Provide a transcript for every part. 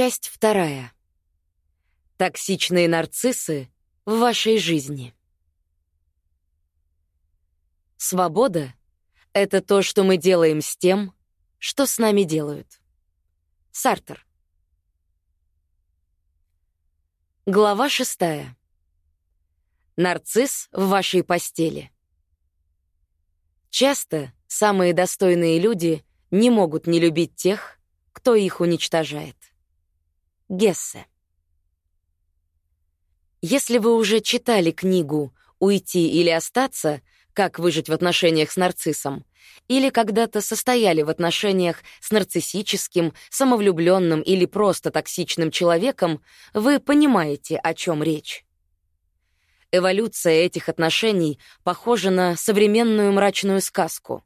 Часть вторая. Токсичные нарциссы в вашей жизни. Свобода — это то, что мы делаем с тем, что с нами делают. Сартер. Глава шестая. Нарцисс в вашей постели. Часто самые достойные люди не могут не любить тех, кто их уничтожает. Гессе. Если вы уже читали книгу «Уйти или остаться», как выжить в отношениях с нарциссом, или когда-то состояли в отношениях с нарциссическим, самовлюбленным или просто токсичным человеком, вы понимаете, о чем речь. Эволюция этих отношений похожа на современную мрачную сказку.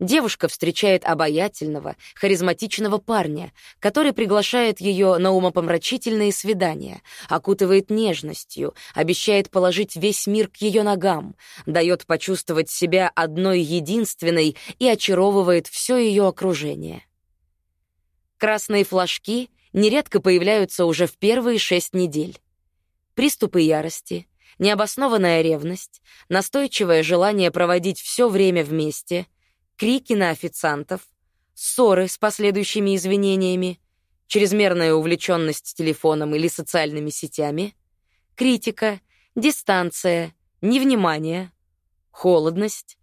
Девушка встречает обаятельного, харизматичного парня, который приглашает ее на умопомрачительные свидания, окутывает нежностью, обещает положить весь мир к ее ногам, дает почувствовать себя одной единственной и очаровывает все ее окружение. Красные флажки нередко появляются уже в первые шесть недель. Приступы ярости, необоснованная ревность, настойчивое желание проводить все время вместе — крики на официантов, ссоры с последующими извинениями, чрезмерная увлеченность телефоном или социальными сетями, критика, дистанция, невнимание, холодность,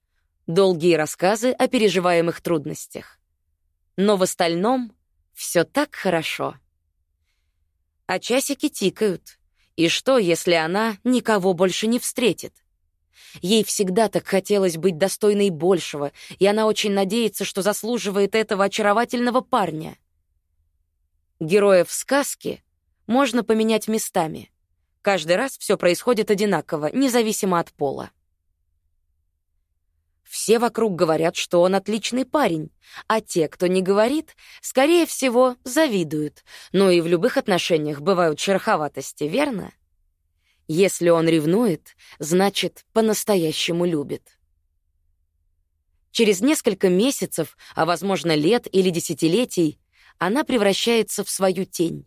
долгие рассказы о переживаемых трудностях. Но в остальном все так хорошо. А часики тикают. И что, если она никого больше не встретит? Ей всегда так хотелось быть достойной большего, и она очень надеется, что заслуживает этого очаровательного парня. Героев сказки можно поменять местами. Каждый раз все происходит одинаково, независимо от пола. Все вокруг говорят, что он отличный парень, а те, кто не говорит, скорее всего, завидуют. Но и в любых отношениях бывают шероховатости, верно? Если он ревнует, значит, по-настоящему любит. Через несколько месяцев, а возможно лет или десятилетий, она превращается в свою тень.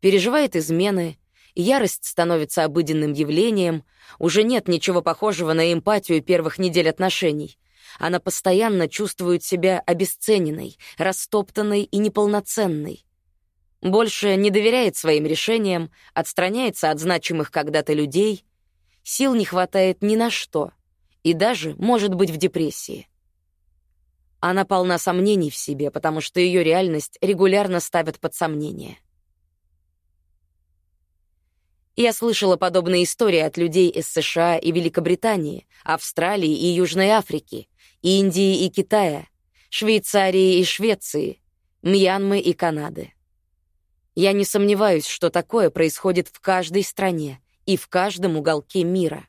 Переживает измены, ярость становится обыденным явлением, уже нет ничего похожего на эмпатию первых недель отношений. Она постоянно чувствует себя обесцененной, растоптанной и неполноценной. Больше не доверяет своим решениям, отстраняется от значимых когда-то людей, сил не хватает ни на что и даже может быть в депрессии. Она полна сомнений в себе, потому что ее реальность регулярно ставят под сомнение. Я слышала подобные истории от людей из США и Великобритании, Австралии и Южной Африки, Индии и Китая, Швейцарии и Швеции, Мьянмы и Канады. Я не сомневаюсь, что такое происходит в каждой стране и в каждом уголке мира.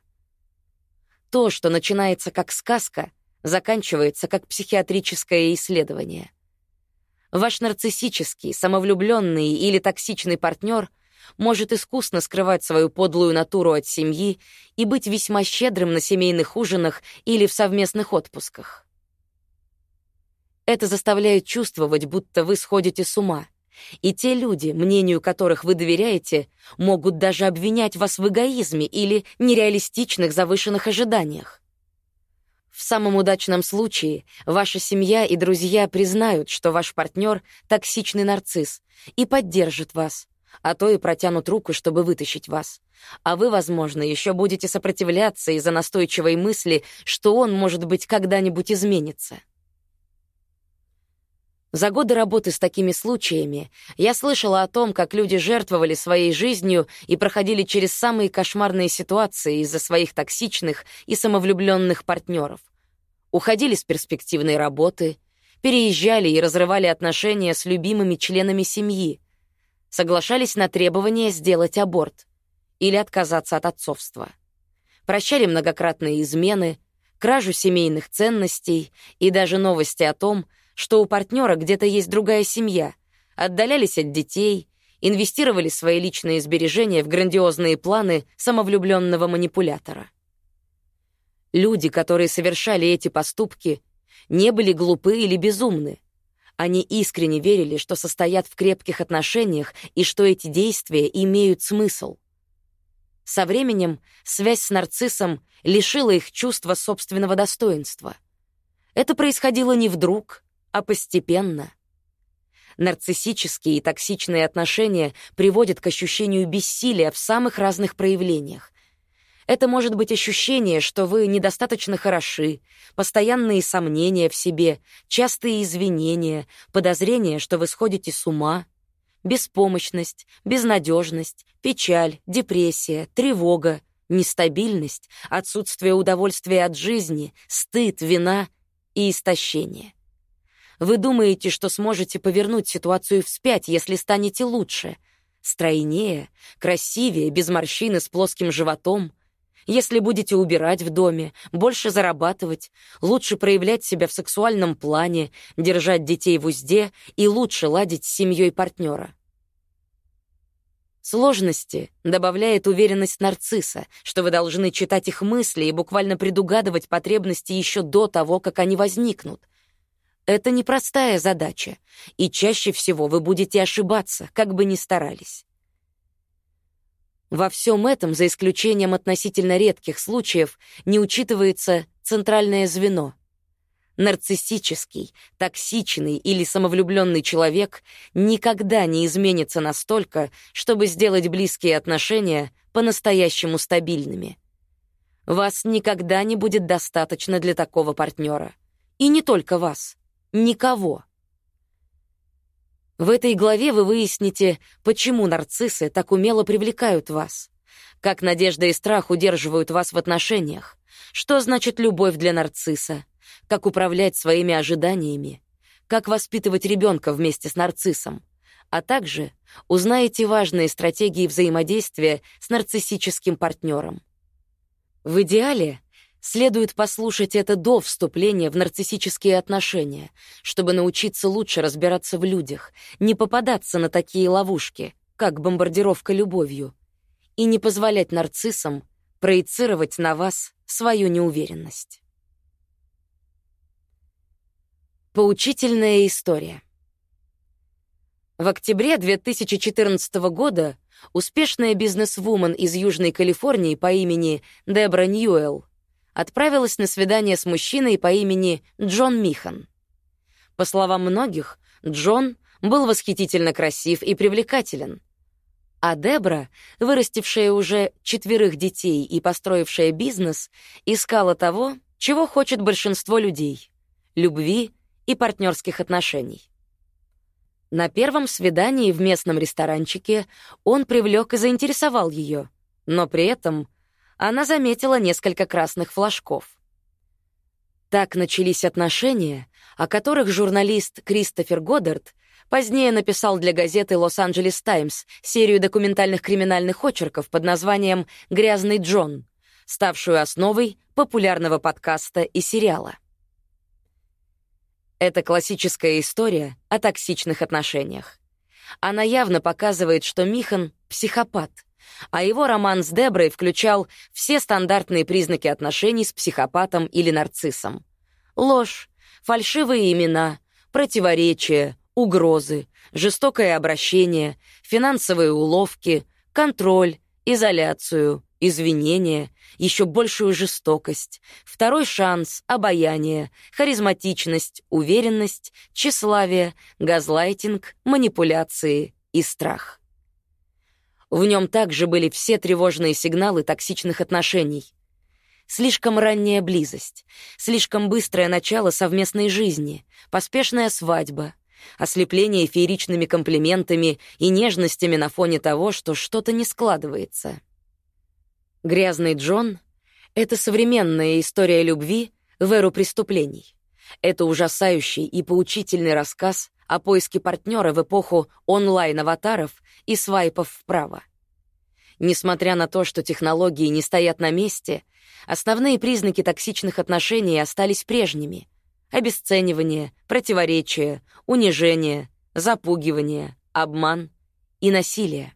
То, что начинается как сказка, заканчивается как психиатрическое исследование. Ваш нарциссический, самовлюбленный или токсичный партнер может искусно скрывать свою подлую натуру от семьи и быть весьма щедрым на семейных ужинах или в совместных отпусках. Это заставляет чувствовать, будто вы сходите с ума — и те люди, мнению которых вы доверяете, могут даже обвинять вас в эгоизме или нереалистичных завышенных ожиданиях. В самом удачном случае ваша семья и друзья признают, что ваш партнер — токсичный нарцисс, и поддержат вас, а то и протянут руку, чтобы вытащить вас. А вы, возможно, еще будете сопротивляться из-за настойчивой мысли, что он, может быть, когда-нибудь изменится. За годы работы с такими случаями я слышала о том, как люди жертвовали своей жизнью и проходили через самые кошмарные ситуации из-за своих токсичных и самовлюбленных партнеров. Уходили с перспективной работы, переезжали и разрывали отношения с любимыми членами семьи, соглашались на требование сделать аборт или отказаться от отцовства. Прощали многократные измены, кражу семейных ценностей и даже новости о том, у партнера где-то есть другая семья, отдалялись от детей, инвестировали свои личные сбережения в грандиозные планы самовлюбленного манипулятора. Люди, которые совершали эти поступки, не были глупы или безумны. Они искренне верили, что состоят в крепких отношениях и что эти действия имеют смысл. Со временем связь с нарциссом лишила их чувства собственного достоинства. Это происходило не вдруг, а постепенно. Нарциссические и токсичные отношения приводят к ощущению бессилия в самых разных проявлениях. Это может быть ощущение, что вы недостаточно хороши, постоянные сомнения в себе, частые извинения, подозрение, что вы сходите с ума, беспомощность, безнадежность, печаль, депрессия, тревога, нестабильность, отсутствие удовольствия от жизни, стыд, вина и истощение. Вы думаете, что сможете повернуть ситуацию вспять, если станете лучше, стройнее, красивее, без морщины с плоским животом — если будете убирать в доме, больше зарабатывать, лучше проявлять себя в сексуальном плане, держать детей в узде и лучше ладить с семьей партнера. Сложности добавляет уверенность нарцисса, что вы должны читать их мысли и буквально предугадывать потребности еще до того, как они возникнут. Это непростая задача, и чаще всего вы будете ошибаться, как бы ни старались. Во всем этом, за исключением относительно редких случаев, не учитывается центральное звено. Нарциссический, токсичный или самовлюбленный человек никогда не изменится настолько, чтобы сделать близкие отношения по-настоящему стабильными. Вас никогда не будет достаточно для такого партнера. И не только вас. Никого. В этой главе вы выясните, почему нарциссы так умело привлекают вас, как надежда и страх удерживают вас в отношениях, что значит любовь для нарцисса, как управлять своими ожиданиями, как воспитывать ребенка вместе с нарциссом, а также узнаете важные стратегии взаимодействия с нарциссическим партнером. В идеале Следует послушать это до вступления в нарциссические отношения, чтобы научиться лучше разбираться в людях, не попадаться на такие ловушки, как бомбардировка любовью, и не позволять нарциссам проецировать на вас свою неуверенность. Поучительная история. В октябре 2014 года успешная бизнесвумен из Южной Калифорнии по имени Дебра Ньюэлл отправилась на свидание с мужчиной по имени Джон Михан. По словам многих, Джон был восхитительно красив и привлекателен. А Дебра, вырастившая уже четверых детей и построившая бизнес, искала того, чего хочет большинство людей — любви и партнерских отношений. На первом свидании в местном ресторанчике он привлек и заинтересовал ее, но при этом она заметила несколько красных флажков. Так начались отношения, о которых журналист Кристофер Годдард позднее написал для газеты «Лос-Анджелес Таймс» серию документальных криминальных очерков под названием «Грязный Джон», ставшую основой популярного подкаста и сериала. Это классическая история о токсичных отношениях. Она явно показывает, что Михан — психопат — а его роман с Деброй включал все стандартные признаки отношений с психопатом или нарциссом. Ложь, фальшивые имена, противоречия, угрозы, жестокое обращение, финансовые уловки, контроль, изоляцию, извинения, еще большую жестокость, второй шанс, обаяние, харизматичность, уверенность, тщеславие, газлайтинг, манипуляции и страх. В нем также были все тревожные сигналы токсичных отношений. Слишком ранняя близость, слишком быстрое начало совместной жизни, поспешная свадьба, ослепление фееричными комплиментами и нежностями на фоне того, что что-то не складывается. «Грязный Джон» — это современная история любви в эру преступлений. Это ужасающий и поучительный рассказ о поиске партнера в эпоху онлайн-аватаров и свайпов вправо. Несмотря на то, что технологии не стоят на месте, основные признаки токсичных отношений остались прежними — обесценивание, противоречие, унижение, запугивание, обман и насилие.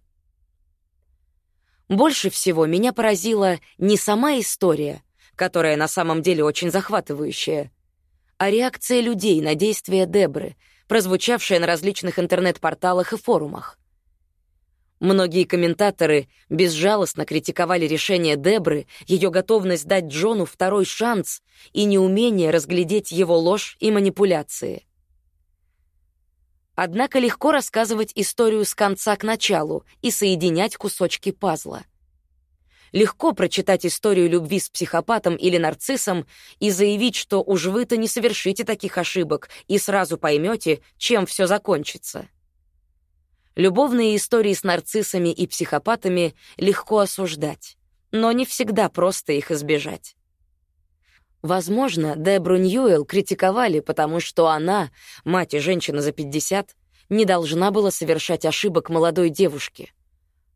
Больше всего меня поразила не сама история, которая на самом деле очень захватывающая, а реакция людей на действия Дебры — прозвучавшее на различных интернет-порталах и форумах. Многие комментаторы безжалостно критиковали решение Дебры, ее готовность дать Джону второй шанс и неумение разглядеть его ложь и манипуляции. Однако легко рассказывать историю с конца к началу и соединять кусочки пазла. Легко прочитать историю любви с психопатом или нарциссом и заявить, что уж вы-то не совершите таких ошибок и сразу поймете, чем все закончится. Любовные истории с нарциссами и психопатами легко осуждать, но не всегда просто их избежать. Возможно, Дебру Ньюэлл критиковали, потому что она, мать и женщина за 50, не должна была совершать ошибок молодой девушке.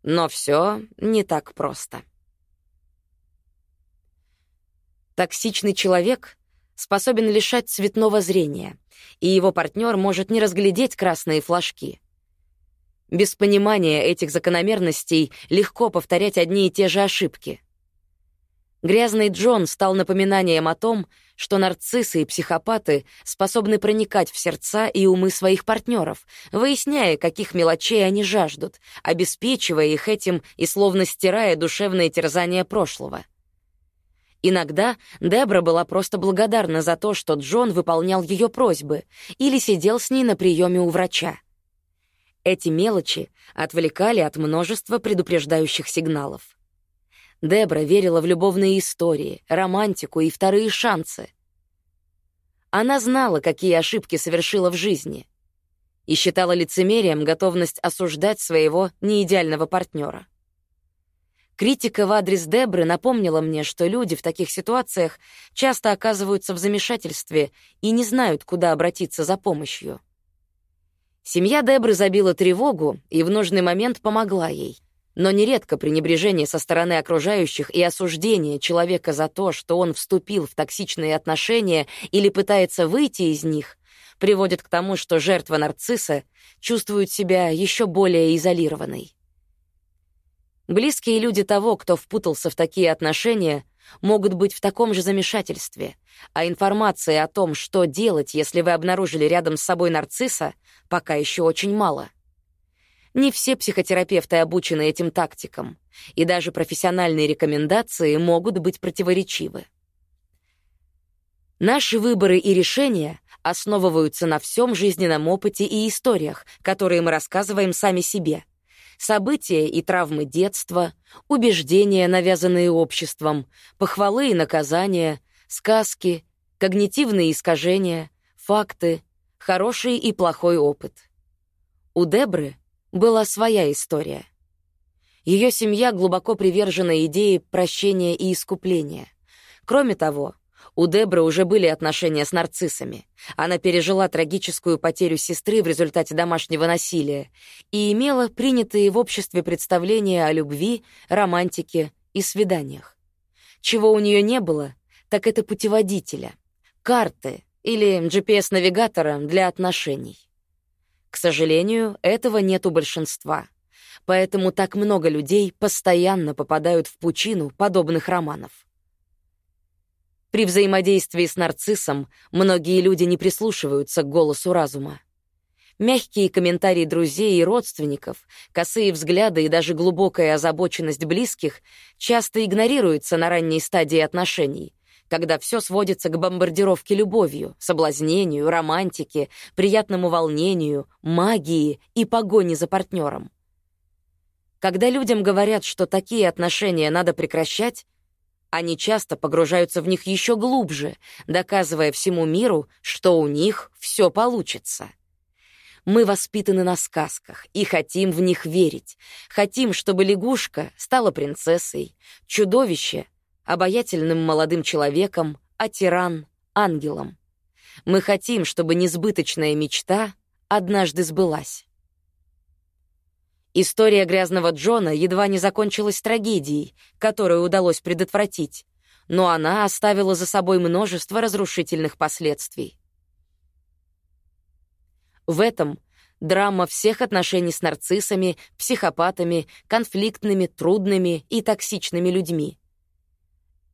Но все не так просто. Токсичный человек способен лишать цветного зрения, и его партнер может не разглядеть красные флажки. Без понимания этих закономерностей легко повторять одни и те же ошибки — Грязный Джон стал напоминанием о том, что нарциссы и психопаты способны проникать в сердца и умы своих партнеров, выясняя, каких мелочей они жаждут, обеспечивая их этим и словно стирая душевные терзания прошлого. Иногда Дебра была просто благодарна за то, что Джон выполнял ее просьбы или сидел с ней на приеме у врача. Эти мелочи отвлекали от множества предупреждающих сигналов. Дебра верила в любовные истории, романтику и вторые шансы. Она знала, какие ошибки совершила в жизни, и считала лицемерием готовность осуждать своего неидеального партнера. Критика в адрес Дебры напомнила мне, что люди в таких ситуациях часто оказываются в замешательстве и не знают, куда обратиться за помощью. Семья Дебры забила тревогу и в нужный момент помогла ей — но нередко пренебрежение со стороны окружающих и осуждение человека за то, что он вступил в токсичные отношения или пытается выйти из них, приводит к тому, что жертва нарцисса чувствует себя еще более изолированной. Близкие люди того, кто впутался в такие отношения, могут быть в таком же замешательстве, а информации о том, что делать, если вы обнаружили рядом с собой нарцисса, пока еще очень мало — не все психотерапевты обучены этим тактикам, и даже профессиональные рекомендации могут быть противоречивы. Наши выборы и решения основываются на всем жизненном опыте и историях, которые мы рассказываем сами себе. События и травмы детства, убеждения, навязанные обществом, похвалы и наказания, сказки, когнитивные искажения, факты, хороший и плохой опыт. У Дебры была своя история. Ее семья глубоко привержена идее прощения и искупления. Кроме того, у Дебры уже были отношения с нарциссами. Она пережила трагическую потерю сестры в результате домашнего насилия и имела принятые в обществе представления о любви, романтике и свиданиях. Чего у нее не было, так это путеводителя, карты или GPS-навигатора для отношений. К сожалению, этого нет у большинства. Поэтому так много людей постоянно попадают в пучину подобных романов. При взаимодействии с нарциссом многие люди не прислушиваются к голосу разума. Мягкие комментарии друзей и родственников, косые взгляды и даже глубокая озабоченность близких часто игнорируются на ранней стадии отношений, когда все сводится к бомбардировке любовью, соблазнению, романтике, приятному волнению, магии и погоне за партнером. Когда людям говорят, что такие отношения надо прекращать, они часто погружаются в них еще глубже, доказывая всему миру, что у них все получится. Мы воспитаны на сказках и хотим в них верить. Хотим, чтобы лягушка стала принцессой, чудовище обаятельным молодым человеком, а тиран — ангелом. Мы хотим, чтобы несбыточная мечта однажды сбылась. История грязного Джона едва не закончилась трагедией, которую удалось предотвратить, но она оставила за собой множество разрушительных последствий. В этом драма всех отношений с нарциссами, психопатами, конфликтными, трудными и токсичными людьми —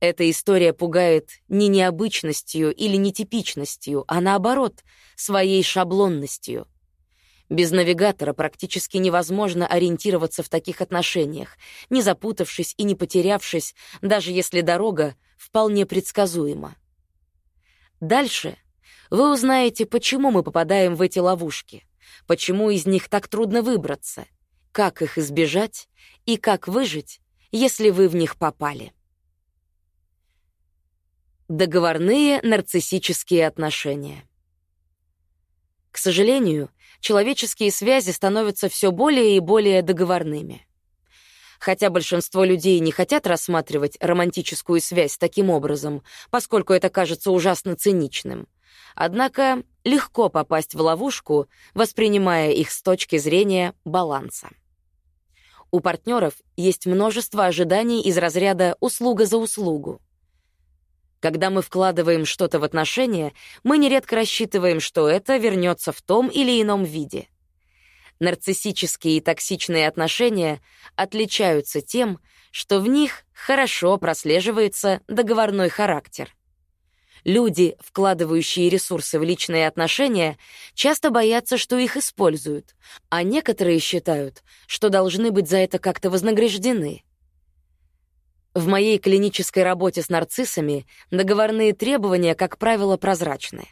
Эта история пугает не необычностью или нетипичностью, а наоборот, своей шаблонностью. Без навигатора практически невозможно ориентироваться в таких отношениях, не запутавшись и не потерявшись, даже если дорога вполне предсказуема. Дальше вы узнаете, почему мы попадаем в эти ловушки, почему из них так трудно выбраться, как их избежать и как выжить, если вы в них попали. Договорные нарциссические отношения. К сожалению, человеческие связи становятся все более и более договорными. Хотя большинство людей не хотят рассматривать романтическую связь таким образом, поскольку это кажется ужасно циничным. Однако легко попасть в ловушку, воспринимая их с точки зрения баланса. У партнеров есть множество ожиданий из разряда «услуга за услугу». Когда мы вкладываем что-то в отношения, мы нередко рассчитываем, что это вернется в том или ином виде. Нарциссические и токсичные отношения отличаются тем, что в них хорошо прослеживается договорной характер. Люди, вкладывающие ресурсы в личные отношения, часто боятся, что их используют, а некоторые считают, что должны быть за это как-то вознаграждены — в моей клинической работе с нарциссами договорные требования, как правило, прозрачны.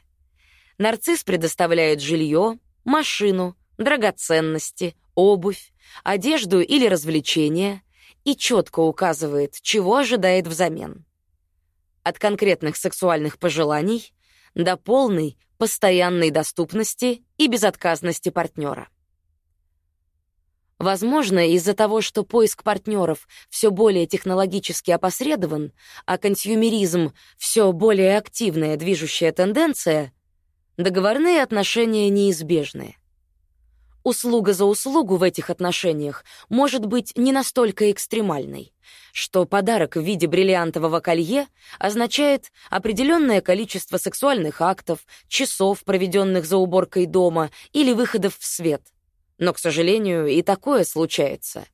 Нарцисс предоставляет жилье, машину, драгоценности, обувь, одежду или развлечения и четко указывает, чего ожидает взамен. От конкретных сексуальных пожеланий до полной, постоянной доступности и безотказности партнера. Возможно, из-за того, что поиск партнеров все более технологически опосредован, а консюмеризм — все более активная движущая тенденция, договорные отношения неизбежны. Услуга за услугу в этих отношениях может быть не настолько экстремальной, что подарок в виде бриллиантового колье означает определенное количество сексуальных актов, часов, проведенных за уборкой дома или выходов в свет — но, к сожалению, и такое случается.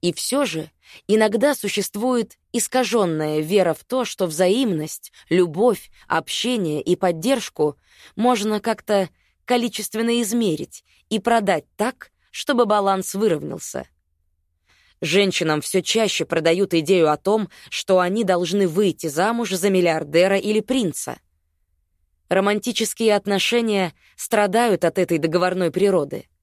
И все же иногда существует искаженная вера в то, что взаимность, любовь, общение и поддержку можно как-то количественно измерить и продать так, чтобы баланс выровнялся. Женщинам все чаще продают идею о том, что они должны выйти замуж за миллиардера или принца. Романтические отношения страдают от этой договорной природы —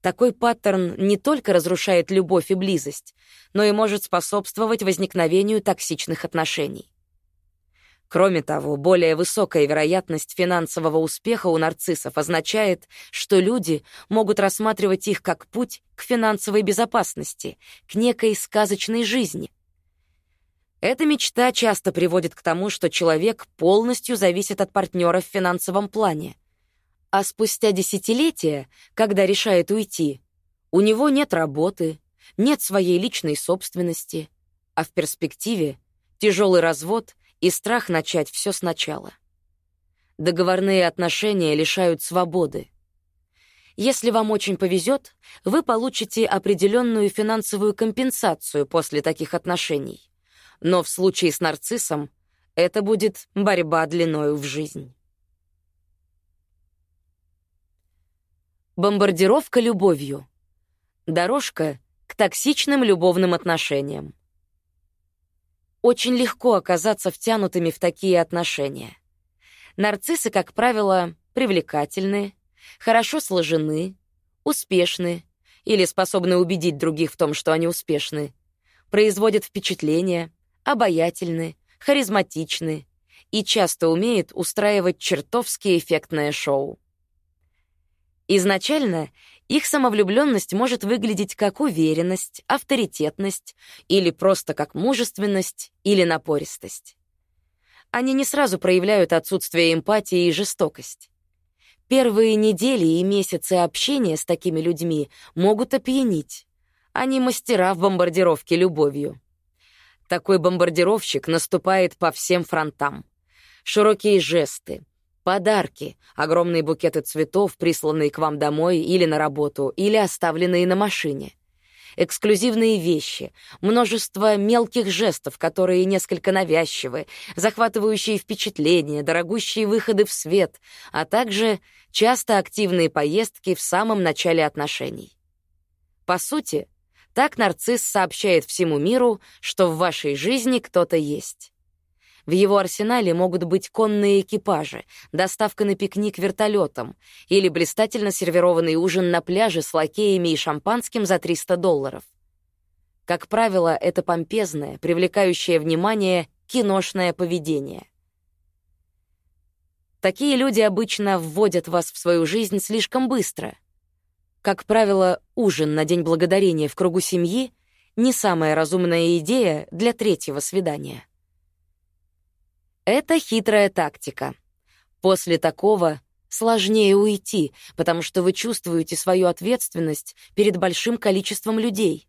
такой паттерн не только разрушает любовь и близость, но и может способствовать возникновению токсичных отношений. Кроме того, более высокая вероятность финансового успеха у нарциссов означает, что люди могут рассматривать их как путь к финансовой безопасности, к некой сказочной жизни. Эта мечта часто приводит к тому, что человек полностью зависит от партнера в финансовом плане. А спустя десятилетия, когда решает уйти, у него нет работы, нет своей личной собственности, а в перспективе тяжелый развод и страх начать все сначала. Договорные отношения лишают свободы. Если вам очень повезет, вы получите определенную финансовую компенсацию после таких отношений. Но в случае с нарциссом это будет борьба длиною в жизнь. Бомбардировка любовью. Дорожка к токсичным любовным отношениям. Очень легко оказаться втянутыми в такие отношения. Нарциссы, как правило, привлекательны, хорошо сложены, успешны или способны убедить других в том, что они успешны, производят впечатление, обаятельны, харизматичны и часто умеют устраивать чертовски эффектное шоу. Изначально их самовлюбленность может выглядеть как уверенность, авторитетность или просто как мужественность или напористость. Они не сразу проявляют отсутствие эмпатии и жестокость. Первые недели и месяцы общения с такими людьми могут опьянить. Они мастера в бомбардировке любовью. Такой бомбардировщик наступает по всем фронтам. Широкие жесты, Подарки, огромные букеты цветов, присланные к вам домой или на работу, или оставленные на машине. эксклюзивные вещи, множество мелких жестов, которые несколько навязчивы, захватывающие впечатления, дорогущие выходы в свет, а также часто активные поездки в самом начале отношений. По сути, так нарцисс сообщает всему миру, что в вашей жизни кто-то есть. В его арсенале могут быть конные экипажи, доставка на пикник вертолетом или блистательно сервированный ужин на пляже с лакеями и шампанским за 300 долларов. Как правило, это помпезное, привлекающее внимание киношное поведение. Такие люди обычно вводят вас в свою жизнь слишком быстро. Как правило, ужин на День Благодарения в кругу семьи — не самая разумная идея для третьего свидания. Это хитрая тактика. После такого сложнее уйти, потому что вы чувствуете свою ответственность перед большим количеством людей.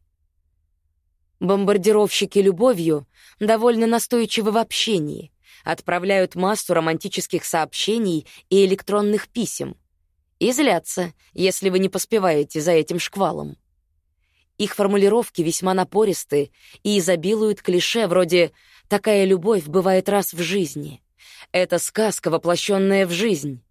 Бомбардировщики любовью довольно настойчивы в общении, отправляют массу романтических сообщений и электронных писем. И злятся, если вы не поспеваете за этим шквалом. Их формулировки весьма напористы и изобилуют клише вроде «такая любовь бывает раз в жизни». Это сказка, воплощенная в жизнь.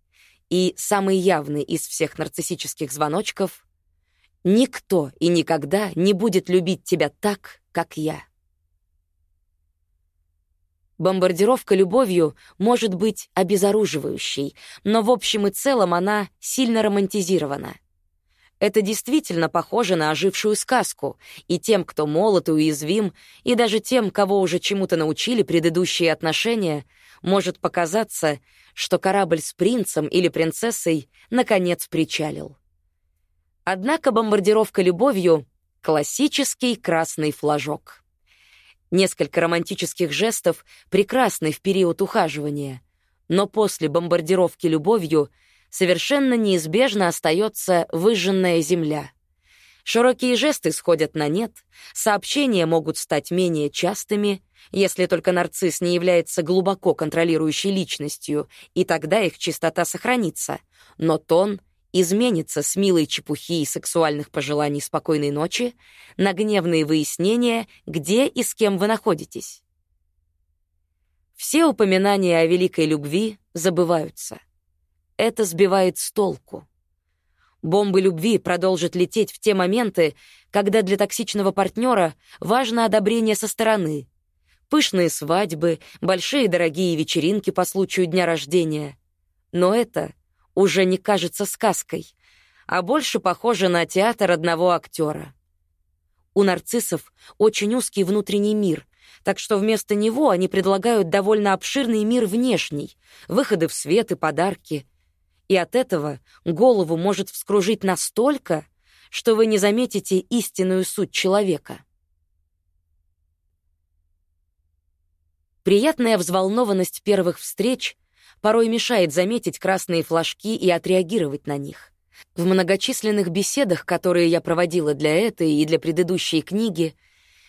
И самый явный из всех нарциссических звоночков — «Никто и никогда не будет любить тебя так, как я». Бомбардировка любовью может быть обезоруживающей, но в общем и целом она сильно романтизирована — это действительно похоже на ожившую сказку, и тем, кто молод и уязвим, и даже тем, кого уже чему-то научили предыдущие отношения, может показаться, что корабль с принцем или принцессой наконец причалил. Однако бомбардировка любовью — классический красный флажок. Несколько романтических жестов прекрасны в период ухаживания, но после бомбардировки любовью — совершенно неизбежно остается выжженная земля. Широкие жесты сходят на нет, сообщения могут стать менее частыми, если только нарцисс не является глубоко контролирующей личностью, и тогда их чистота сохранится, но тон изменится с милой чепухи и сексуальных пожеланий спокойной ночи на гневные выяснения, где и с кем вы находитесь. Все упоминания о великой любви забываются — это сбивает с толку. Бомбы любви продолжат лететь в те моменты, когда для токсичного партнера важно одобрение со стороны. Пышные свадьбы, большие дорогие вечеринки по случаю дня рождения. Но это уже не кажется сказкой, а больше похоже на театр одного актера. У нарциссов очень узкий внутренний мир, так что вместо него они предлагают довольно обширный мир внешний, выходы в свет и подарки — и от этого голову может вскружить настолько, что вы не заметите истинную суть человека. Приятная взволнованность первых встреч порой мешает заметить красные флажки и отреагировать на них. В многочисленных беседах, которые я проводила для этой и для предыдущей книги,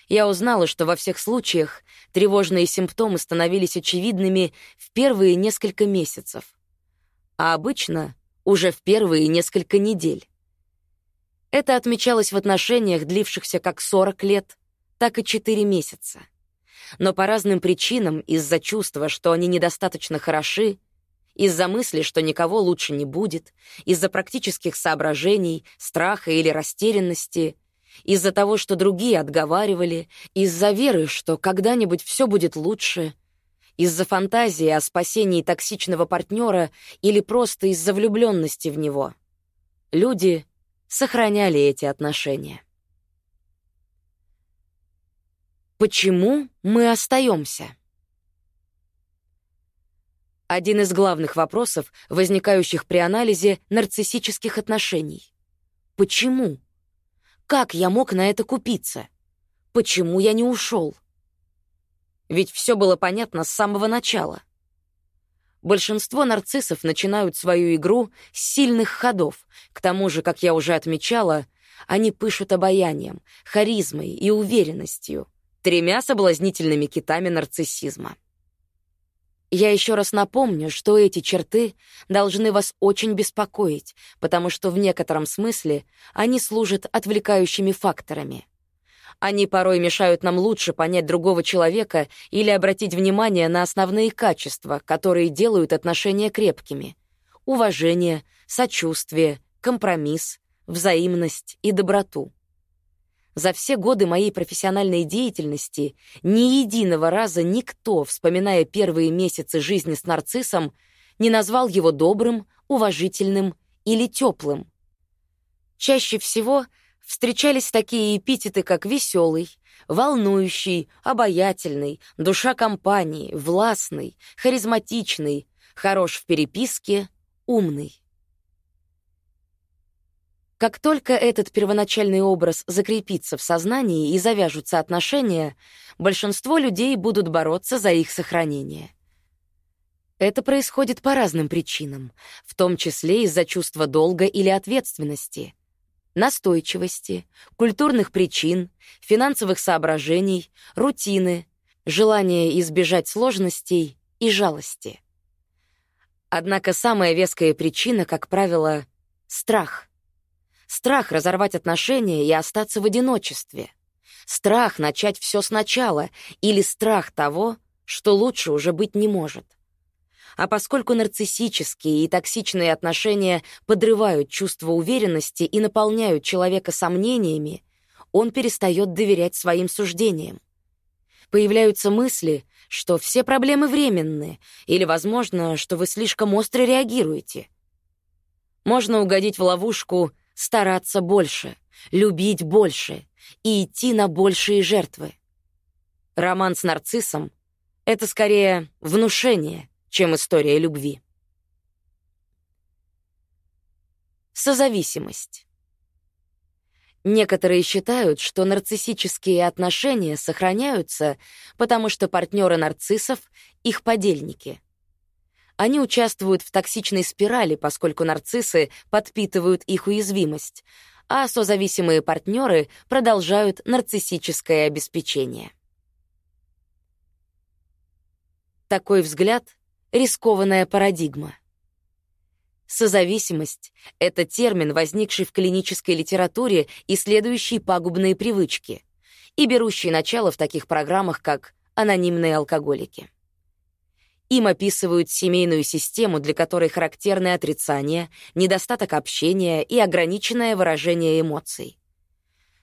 я узнала, что во всех случаях тревожные симптомы становились очевидными в первые несколько месяцев а обычно уже в первые несколько недель. Это отмечалось в отношениях, длившихся как 40 лет, так и 4 месяца. Но по разным причинам, из-за чувства, что они недостаточно хороши, из-за мысли, что никого лучше не будет, из-за практических соображений, страха или растерянности, из-за того, что другие отговаривали, из-за веры, что когда-нибудь все будет лучше, из-за фантазии о спасении токсичного партнера или просто из-за влюбленности в него. Люди сохраняли эти отношения. Почему мы остаемся? Один из главных вопросов, возникающих при анализе нарциссических отношений. Почему? Как я мог на это купиться? Почему я не ушел? Ведь все было понятно с самого начала. Большинство нарциссов начинают свою игру с сильных ходов. К тому же, как я уже отмечала, они пышут обаянием, харизмой и уверенностью, тремя соблазнительными китами нарциссизма. Я еще раз напомню, что эти черты должны вас очень беспокоить, потому что в некотором смысле они служат отвлекающими факторами — Они порой мешают нам лучше понять другого человека или обратить внимание на основные качества, которые делают отношения крепкими. Уважение, сочувствие, компромисс, взаимность и доброту. За все годы моей профессиональной деятельности ни единого раза никто, вспоминая первые месяцы жизни с нарциссом, не назвал его добрым, уважительным или теплым. Чаще всего — встречались такие эпитеты, как веселый, волнующий, обаятельный, душа компании, властный, харизматичный, хорош в переписке, умный. Как только этот первоначальный образ закрепится в сознании и завяжутся отношения, большинство людей будут бороться за их сохранение. Это происходит по разным причинам, в том числе из-за чувства долга или ответственности — настойчивости, культурных причин, финансовых соображений, рутины, желания избежать сложностей и жалости. Однако самая веская причина, как правило, — страх. Страх разорвать отношения и остаться в одиночестве. Страх начать все сначала или страх того, что лучше уже быть не может. А поскольку нарциссические и токсичные отношения подрывают чувство уверенности и наполняют человека сомнениями, он перестает доверять своим суждениям. Появляются мысли, что все проблемы временны, или, возможно, что вы слишком остро реагируете. Можно угодить в ловушку стараться больше, любить больше и идти на большие жертвы. Роман с нарциссом — это скорее внушение, чем история любви. Созависимость. Некоторые считают, что нарциссические отношения сохраняются, потому что партнеры нарциссов — их подельники. Они участвуют в токсичной спирали, поскольку нарциссы подпитывают их уязвимость, а созависимые партнеры продолжают нарциссическое обеспечение. Такой взгляд рискованная парадигма. Созависимость — это термин, возникший в клинической литературе, исследующий пагубные привычки и берущий начало в таких программах, как «Анонимные алкоголики». Им описывают семейную систему, для которой характерны отрицание, недостаток общения и ограниченное выражение эмоций.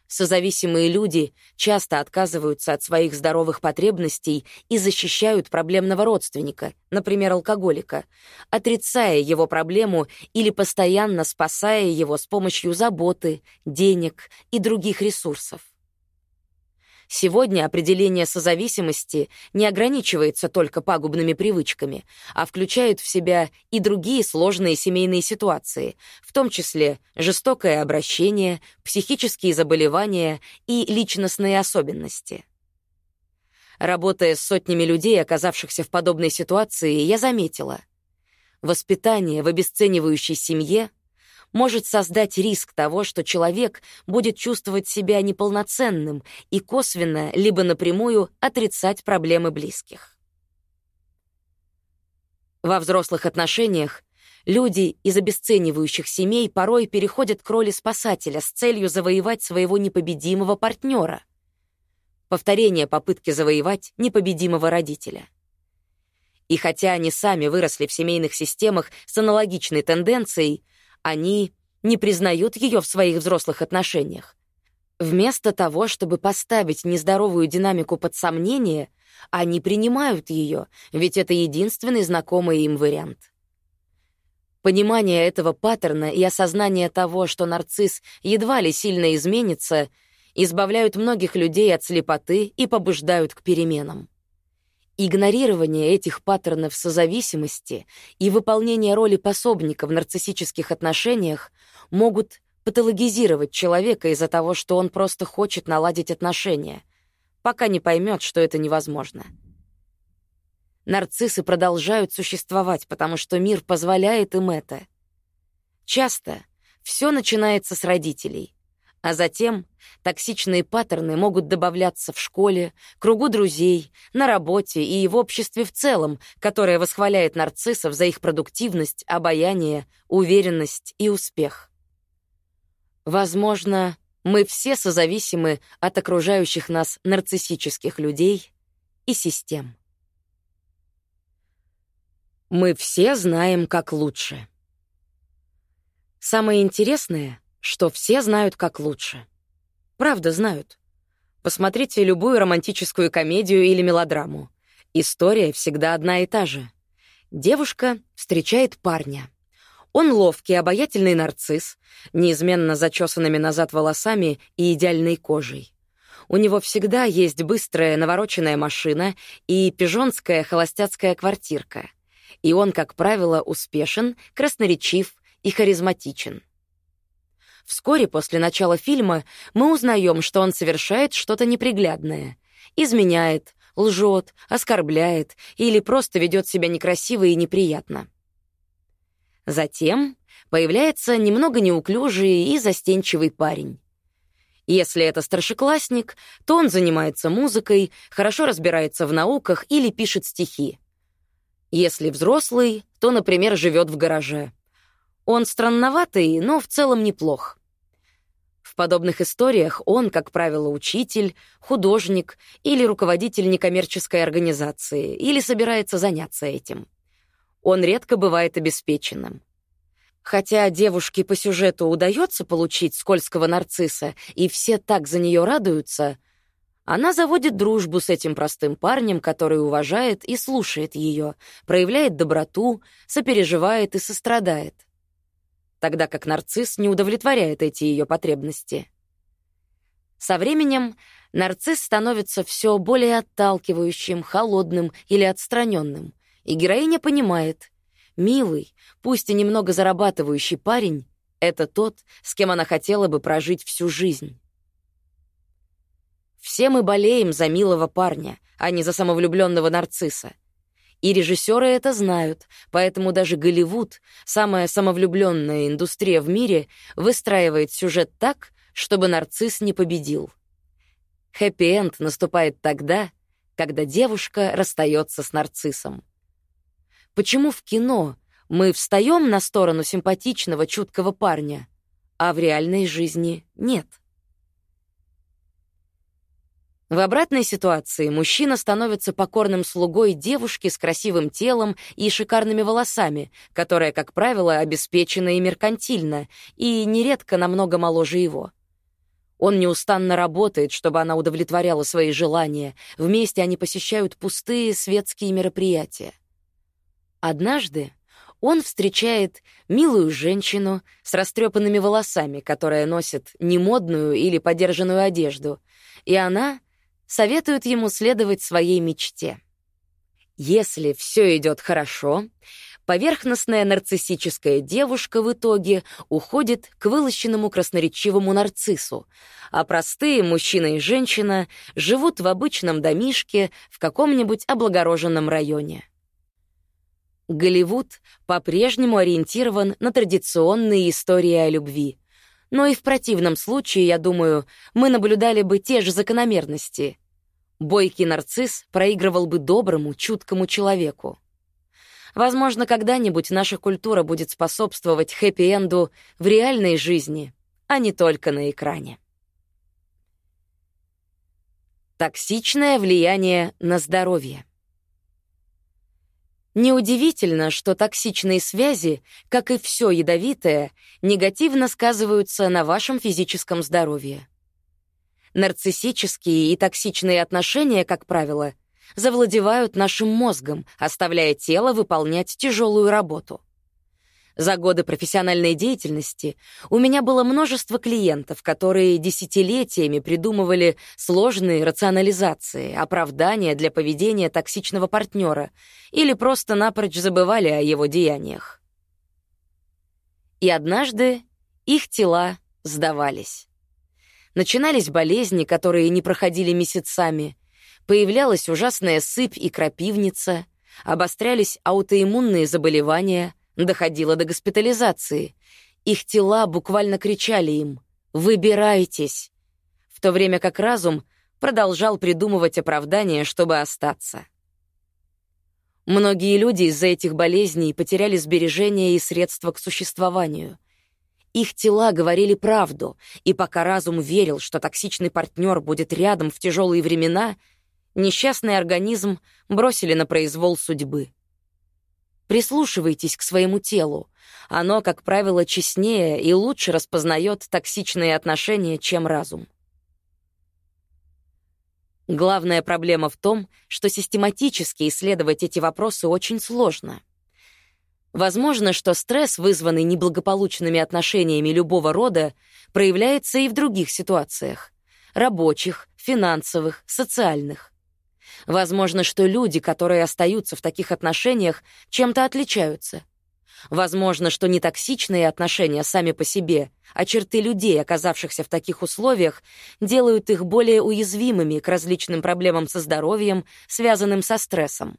Созависимые люди часто отказываются от своих здоровых потребностей и защищают проблемного родственника, например, алкоголика, отрицая его проблему или постоянно спасая его с помощью заботы, денег и других ресурсов. Сегодня определение созависимости не ограничивается только пагубными привычками, а включает в себя и другие сложные семейные ситуации, в том числе жестокое обращение, психические заболевания и личностные особенности. Работая с сотнями людей, оказавшихся в подобной ситуации, я заметила. Воспитание в обесценивающей семье может создать риск того, что человек будет чувствовать себя неполноценным и косвенно, либо напрямую отрицать проблемы близких. Во взрослых отношениях люди из обесценивающих семей порой переходят к роли спасателя с целью завоевать своего непобедимого партнера. Повторение попытки завоевать непобедимого родителя. И хотя они сами выросли в семейных системах с аналогичной тенденцией, они не признают ее в своих взрослых отношениях. Вместо того, чтобы поставить нездоровую динамику под сомнение, они принимают ее, ведь это единственный знакомый им вариант. Понимание этого паттерна и осознание того, что нарцисс едва ли сильно изменится, избавляют многих людей от слепоты и побуждают к переменам. Игнорирование этих паттернов созависимости и выполнение роли пособника в нарциссических отношениях могут патологизировать человека из-за того, что он просто хочет наладить отношения, пока не поймет, что это невозможно. Нарциссы продолжают существовать, потому что мир позволяет им это. Часто все начинается с родителей — а затем токсичные паттерны могут добавляться в школе, кругу друзей, на работе и в обществе в целом, которое восхваляет нарциссов за их продуктивность, обаяние, уверенность и успех. Возможно, Мы все созависимы от окружающих нас нарциссических людей и систем. Мы все знаем, как лучше. Самое интересное, что все знают, как лучше. Правда, знают. Посмотрите любую романтическую комедию или мелодраму. История всегда одна и та же. Девушка встречает парня. Он ловкий, обаятельный нарцисс, неизменно зачесанными назад волосами и идеальной кожей. У него всегда есть быстрая навороченная машина и пижонская холостяцкая квартирка — и он, как правило, успешен, красноречив и харизматичен. Вскоре после начала фильма мы узнаем, что он совершает что-то неприглядное, изменяет, лжет, оскорбляет или просто ведет себя некрасиво и неприятно. Затем появляется немного неуклюжий и застенчивый парень. Если это старшеклассник, то он занимается музыкой, хорошо разбирается в науках или пишет стихи. Если взрослый, то, например, живет в гараже. Он странноватый, но в целом неплох. Подобных историях он, как правило, учитель, художник или руководитель некоммерческой организации, или собирается заняться этим. Он редко бывает обеспеченным. Хотя девушке по сюжету удается получить скользкого нарцисса, и все так за нее радуются — она заводит дружбу с этим простым парнем, который уважает и слушает ее, проявляет доброту, сопереживает и сострадает. Тогда как нарцисс не удовлетворяет эти ее потребности. Со временем нарцисс становится все более отталкивающим, холодным или отстраненным, и героиня понимает, милый, пусть и немного зарабатывающий парень — это тот, с кем она хотела бы прожить всю жизнь. Все мы болеем за милого парня, а не за самовлюбленного нарцисса. И режиссеры это знают, поэтому даже Голливуд, самая самовлюбленная индустрия в мире, выстраивает сюжет так, чтобы нарцисс не победил. Хэппи-энд наступает тогда, когда девушка расстается с нарциссом. Почему в кино мы встаем на сторону симпатичного, чуткого парня, а в реальной жизни нет? В обратной ситуации мужчина становится покорным слугой девушки с красивым телом и шикарными волосами, которая, как правило, обеспечена и меркантильна, и нередко намного моложе его. Он неустанно работает, чтобы она удовлетворяла свои желания. Вместе они посещают пустые светские мероприятия. Однажды он встречает милую женщину с растрепанными волосами, которая носит немодную или подержанную одежду, и она советуют ему следовать своей мечте. Если все идет хорошо, поверхностная нарциссическая девушка в итоге уходит к вылощенному красноречивому нарциссу, а простые мужчина и женщина живут в обычном домишке в каком-нибудь облагороженном районе. Голливуд по-прежнему ориентирован на традиционные истории о любви — но и в противном случае, я думаю, мы наблюдали бы те же закономерности. Бойкий нарцисс проигрывал бы доброму, чуткому человеку. Возможно, когда-нибудь наша культура будет способствовать хэппи-энду в реальной жизни, а не только на экране. Токсичное влияние на здоровье. Неудивительно, что токсичные связи, как и все ядовитое, негативно сказываются на вашем физическом здоровье. Нарциссические и токсичные отношения, как правило, завладевают нашим мозгом, оставляя тело выполнять тяжелую работу. За годы профессиональной деятельности у меня было множество клиентов, которые десятилетиями придумывали сложные рационализации, оправдания для поведения токсичного партнера или просто напрочь забывали о его деяниях. И однажды их тела сдавались. Начинались болезни, которые не проходили месяцами, появлялась ужасная сыпь и крапивница, обострялись аутоиммунные заболевания, доходило до госпитализации. Их тела буквально кричали им «Выбирайтесь!», в то время как разум продолжал придумывать оправдания, чтобы остаться. Многие люди из-за этих болезней потеряли сбережения и средства к существованию. Их тела говорили правду, и пока разум верил, что токсичный партнер будет рядом в тяжелые времена, несчастный организм бросили на произвол судьбы. Прислушивайтесь к своему телу. Оно, как правило, честнее и лучше распознает токсичные отношения, чем разум. Главная проблема в том, что систематически исследовать эти вопросы очень сложно. Возможно, что стресс, вызванный неблагополучными отношениями любого рода, проявляется и в других ситуациях — рабочих, финансовых, социальных. Возможно, что люди, которые остаются в таких отношениях, чем-то отличаются — Возможно, что не токсичные отношения сами по себе, а черты людей, оказавшихся в таких условиях, делают их более уязвимыми к различным проблемам со здоровьем, связанным со стрессом.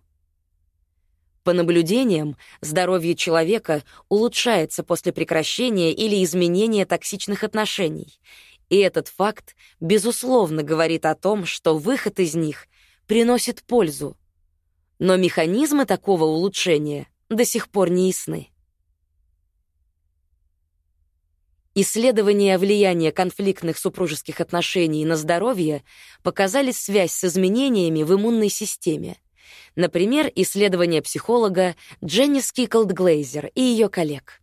По наблюдениям, здоровье человека улучшается после прекращения или изменения токсичных отношений. И этот факт, безусловно, говорит о том, что выход из них приносит пользу. Но механизмы такого улучшения до сих пор не ясны. Исследования влияния конфликтных супружеских отношений на здоровье показали связь с изменениями в иммунной системе. Например, исследование психолога Дженни Скиклд-Глейзер и ее коллег.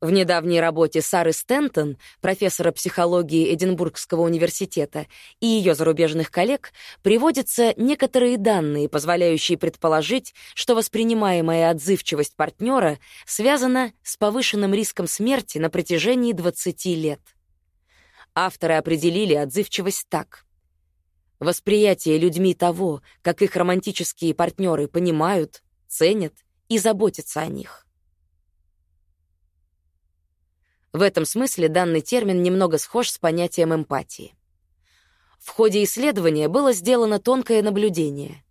В недавней работе Сары Стентон, профессора психологии Эдинбургского университета, и ее зарубежных коллег приводятся некоторые данные, позволяющие предположить, что воспринимаемая отзывчивость партнера связана с повышенным риском смерти на протяжении 20 лет. Авторы определили отзывчивость так. Восприятие людьми того, как их романтические партнеры понимают, ценят и заботятся о них. В этом смысле данный термин немного схож с понятием эмпатии. В ходе исследования было сделано тонкое наблюдение.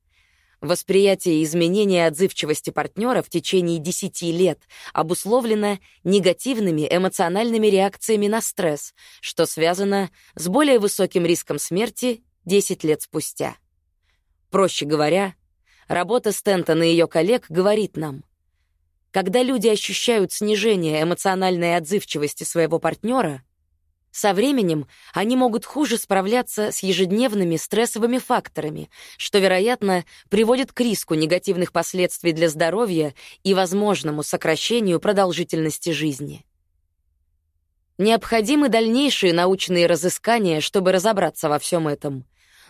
Восприятие изменения отзывчивости партнера в течение 10 лет обусловлено негативными эмоциональными реакциями на стресс, что связано с более высоким риском смерти 10 лет спустя. Проще говоря, работа Стентона и ее коллег говорит нам, когда люди ощущают снижение эмоциональной отзывчивости своего партнера, со временем они могут хуже справляться с ежедневными стрессовыми факторами, что, вероятно, приводит к риску негативных последствий для здоровья и возможному сокращению продолжительности жизни. Необходимы дальнейшие научные разыскания, чтобы разобраться во всем этом.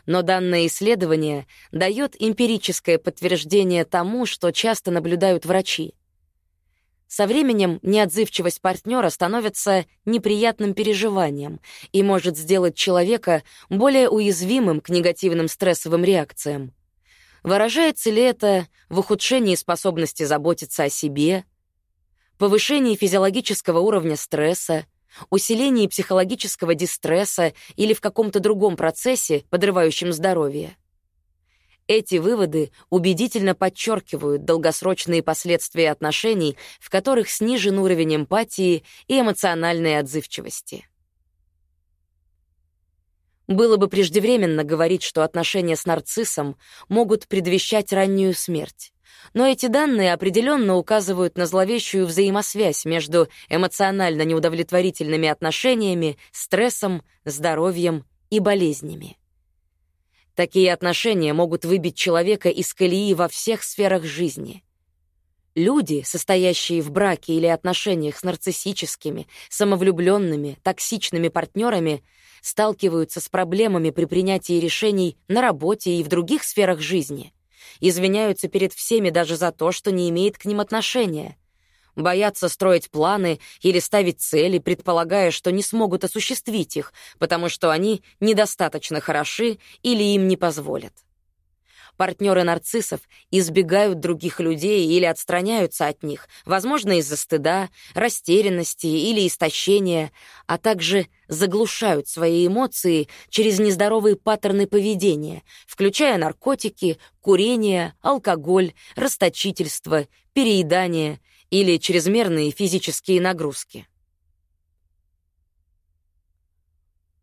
Но данное исследование дает эмпирическое подтверждение тому, что часто наблюдают врачи. Со временем неотзывчивость партнера становится неприятным переживанием и может сделать человека более уязвимым к негативным стрессовым реакциям. Выражается ли это в ухудшении способности заботиться о себе, повышении физиологического уровня стресса, усилении психологического дистресса или в каком-то другом процессе, подрывающем здоровье? Эти выводы убедительно подчеркивают долгосрочные последствия отношений, в которых снижен уровень эмпатии и эмоциональной отзывчивости. Было бы преждевременно говорить, что отношения с нарциссом могут предвещать раннюю смерть. Но эти данные определенно указывают на зловещую взаимосвязь между эмоционально неудовлетворительными отношениями, стрессом, здоровьем и болезнями. Такие отношения могут выбить человека из колеи во всех сферах жизни. Люди, состоящие в браке или отношениях с нарциссическими, самовлюбленными, токсичными партнерами, сталкиваются с проблемами при принятии решений на работе и в других сферах жизни, извиняются перед всеми даже за то, что не имеет к ним отношения — боятся строить планы или ставить цели, предполагая, что не смогут осуществить их, потому что они недостаточно хороши или им не позволят. Партнеры нарциссов избегают других людей или отстраняются от них, возможно, из-за стыда, растерянности или истощения, а также заглушают свои эмоции через нездоровые паттерны поведения, включая наркотики, курение, алкоголь, расточительство, переедание или чрезмерные физические нагрузки.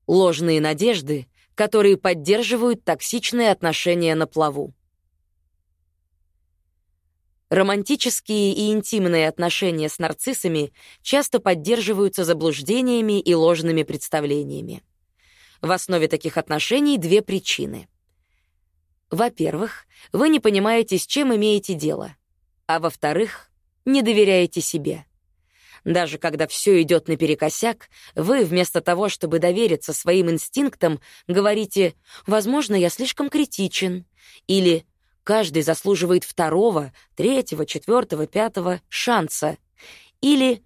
Ложные надежды, которые поддерживают токсичные отношения на плаву. Романтические и интимные отношения с нарциссами часто поддерживаются заблуждениями и ложными представлениями. В основе таких отношений две причины. Во-первых, вы не понимаете, с чем имеете дело, а во-вторых, не доверяете себе. Даже когда все идет наперекосяк, вы вместо того, чтобы довериться своим инстинктам, говорите «возможно, я слишком критичен» или Каждый заслуживает второго, третьего, четвертого, пятого шанса. Или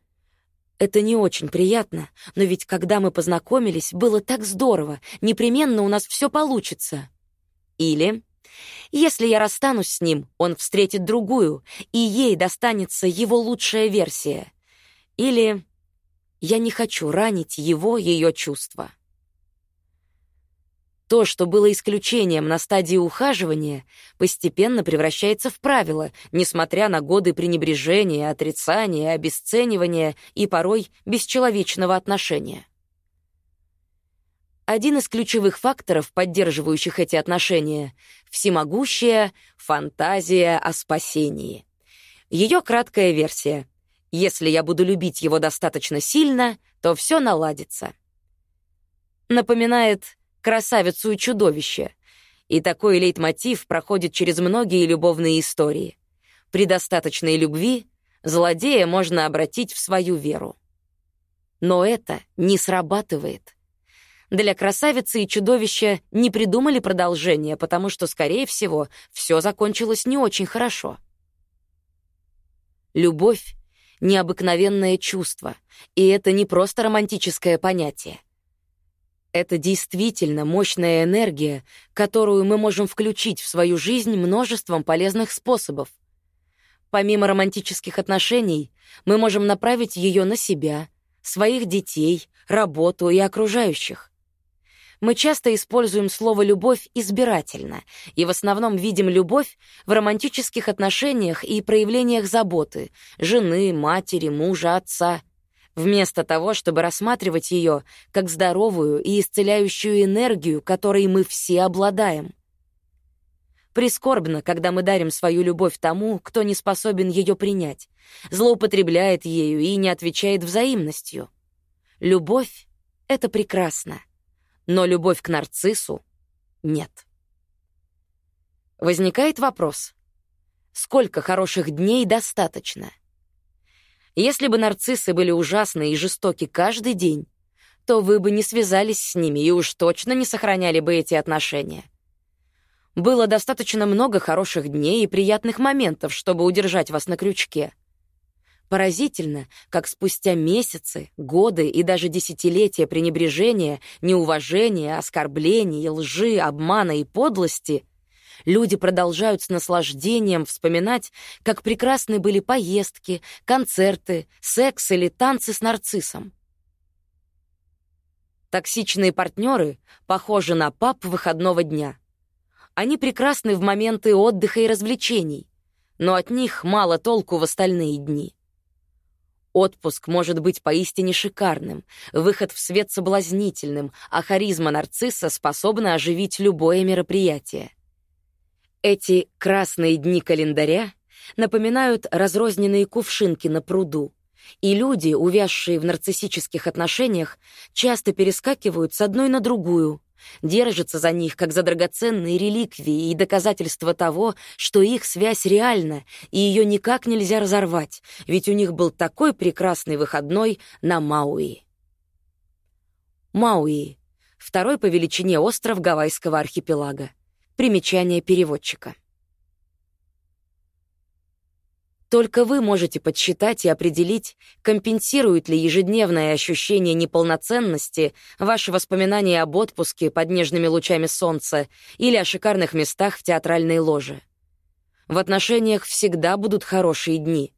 это не очень приятно, но ведь когда мы познакомились, было так здорово, непременно у нас все получится. Или если я расстанусь с ним, он встретит другую, и ей достанется его лучшая версия. Или я не хочу ранить его, ее чувства. То, что было исключением на стадии ухаживания, постепенно превращается в правило, несмотря на годы пренебрежения, отрицания, обесценивания и порой бесчеловечного отношения. Один из ключевых факторов, поддерживающих эти отношения — всемогущая фантазия о спасении. Ее краткая версия — если я буду любить его достаточно сильно, то все наладится. Напоминает красавицу и чудовище. И такой лейтмотив проходит через многие любовные истории. При достаточной любви злодея можно обратить в свою веру. Но это не срабатывает. Для красавицы и чудовища не придумали продолжение, потому что, скорее всего, все закончилось не очень хорошо. Любовь — необыкновенное чувство, и это не просто романтическое понятие. Это действительно мощная энергия, которую мы можем включить в свою жизнь множеством полезных способов. Помимо романтических отношений, мы можем направить ее на себя, своих детей, работу и окружающих. Мы часто используем слово «любовь» избирательно и в основном видим любовь в романтических отношениях и проявлениях заботы — жены, матери, мужа, отца — вместо того, чтобы рассматривать ее как здоровую и исцеляющую энергию, которой мы все обладаем. Прискорбно, когда мы дарим свою любовь тому, кто не способен ее принять, злоупотребляет ею и не отвечает взаимностью. Любовь — это прекрасно, но любовь к нарциссу — нет. Возникает вопрос, сколько хороших дней достаточно? Если бы нарциссы были ужасны и жестоки каждый день, то вы бы не связались с ними и уж точно не сохраняли бы эти отношения. Было достаточно много хороших дней и приятных моментов, чтобы удержать вас на крючке. Поразительно, как спустя месяцы, годы и даже десятилетия пренебрежения, неуважения, оскорблений, лжи, обмана и подлости Люди продолжают с наслаждением вспоминать, как прекрасны были поездки, концерты, секс или танцы с нарциссом. Токсичные партнеры похожи на пап выходного дня. Они прекрасны в моменты отдыха и развлечений, но от них мало толку в остальные дни. Отпуск может быть поистине шикарным, выход в свет соблазнительным, а харизма нарцисса способна оживить любое мероприятие. Эти красные дни календаря напоминают разрозненные кувшинки на пруду, и люди, увязшие в нарциссических отношениях, часто перескакивают с одной на другую, держатся за них как за драгоценные реликвии и доказательства того, что их связь реальна, и ее никак нельзя разорвать, ведь у них был такой прекрасный выходной на Мауи. Мауи — второй по величине остров Гавайского архипелага. Примечание переводчика. Только вы можете подсчитать и определить, компенсирует ли ежедневное ощущение неполноценности ваши воспоминания об отпуске под нежными лучами солнца или о шикарных местах в театральной ложе. В отношениях всегда будут хорошие дни.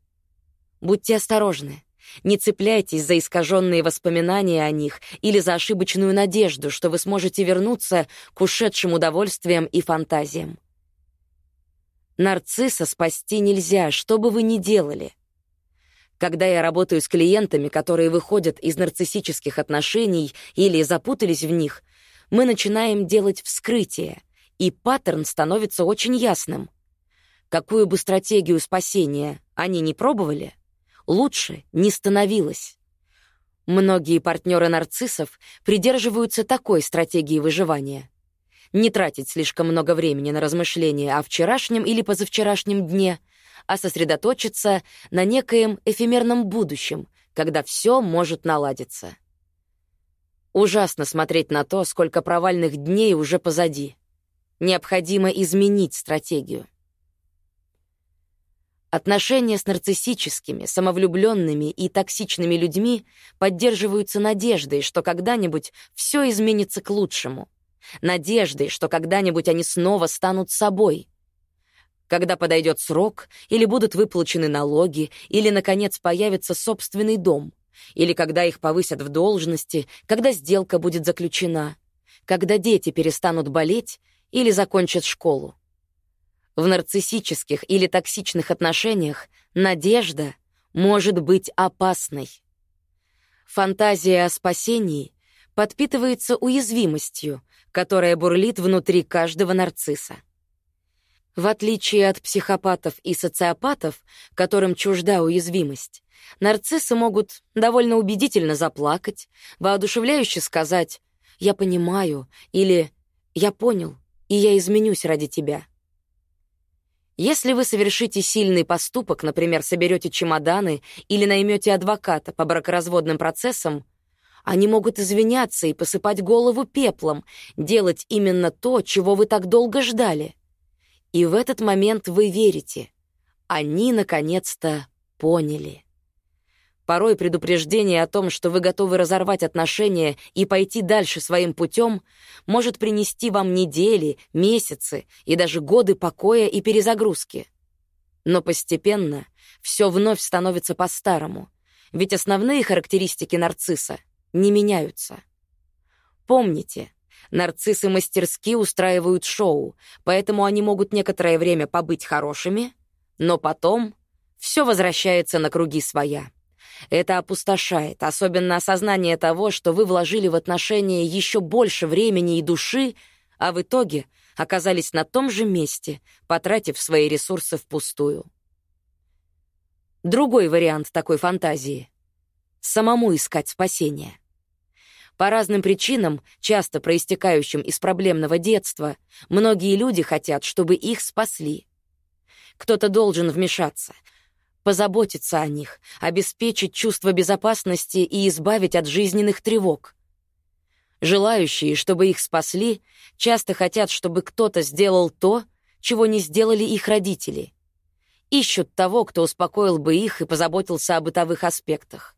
Будьте осторожны. Не цепляйтесь за искаженные воспоминания о них или за ошибочную надежду, что вы сможете вернуться к ушедшим удовольствиям и фантазиям. Нарцисса спасти нельзя, что бы вы ни делали. Когда я работаю с клиентами, которые выходят из нарциссических отношений или запутались в них, мы начинаем делать вскрытие, и паттерн становится очень ясным — Какую бы стратегию спасения они не пробовали, лучше не становилось. Многие партнеры нарциссов придерживаются такой стратегии выживания. Не тратить слишком много времени на размышления о вчерашнем или позавчерашнем дне, а сосредоточиться на некоем эфемерном будущем, когда все может наладиться. Ужасно смотреть на то, сколько провальных дней уже позади. Необходимо изменить стратегию. Отношения с нарциссическими, самовлюбленными и токсичными людьми поддерживаются надеждой, что когда-нибудь все изменится к лучшему. Надеждой, что когда-нибудь они снова станут собой. Когда подойдет срок, или будут выплачены налоги, или, наконец, появится собственный дом, или когда их повысят в должности, когда сделка будет заключена, когда дети перестанут болеть или закончат школу. В нарциссических или токсичных отношениях надежда может быть опасной. Фантазия о спасении подпитывается уязвимостью, которая бурлит внутри каждого нарцисса. В отличие от психопатов и социопатов, которым чужда уязвимость, нарциссы могут довольно убедительно заплакать, воодушевляюще сказать «я понимаю» или «я понял, и я изменюсь ради тебя». Если вы совершите сильный поступок, например, соберете чемоданы или наймете адвоката по бракоразводным процессам, они могут извиняться и посыпать голову пеплом, делать именно то, чего вы так долго ждали. И в этот момент вы верите. Они, наконец-то, поняли. Порой предупреждение о том, что вы готовы разорвать отношения и пойти дальше своим путем, может принести вам недели, месяцы и даже годы покоя и перезагрузки. Но постепенно все вновь становится по-старому, ведь основные характеристики нарцисса не меняются. Помните, нарциссы мастерски устраивают шоу, поэтому они могут некоторое время побыть хорошими, но потом все возвращается на круги своя. Это опустошает, особенно осознание того, что вы вложили в отношения еще больше времени и души, а в итоге оказались на том же месте, потратив свои ресурсы впустую. Другой вариант такой фантазии — самому искать спасение. По разным причинам, часто проистекающим из проблемного детства, многие люди хотят, чтобы их спасли. Кто-то должен вмешаться, позаботиться о них, обеспечить чувство безопасности и избавить от жизненных тревог. Желающие, чтобы их спасли, часто хотят, чтобы кто-то сделал то, чего не сделали их родители. Ищут того, кто успокоил бы их и позаботился о бытовых аспектах.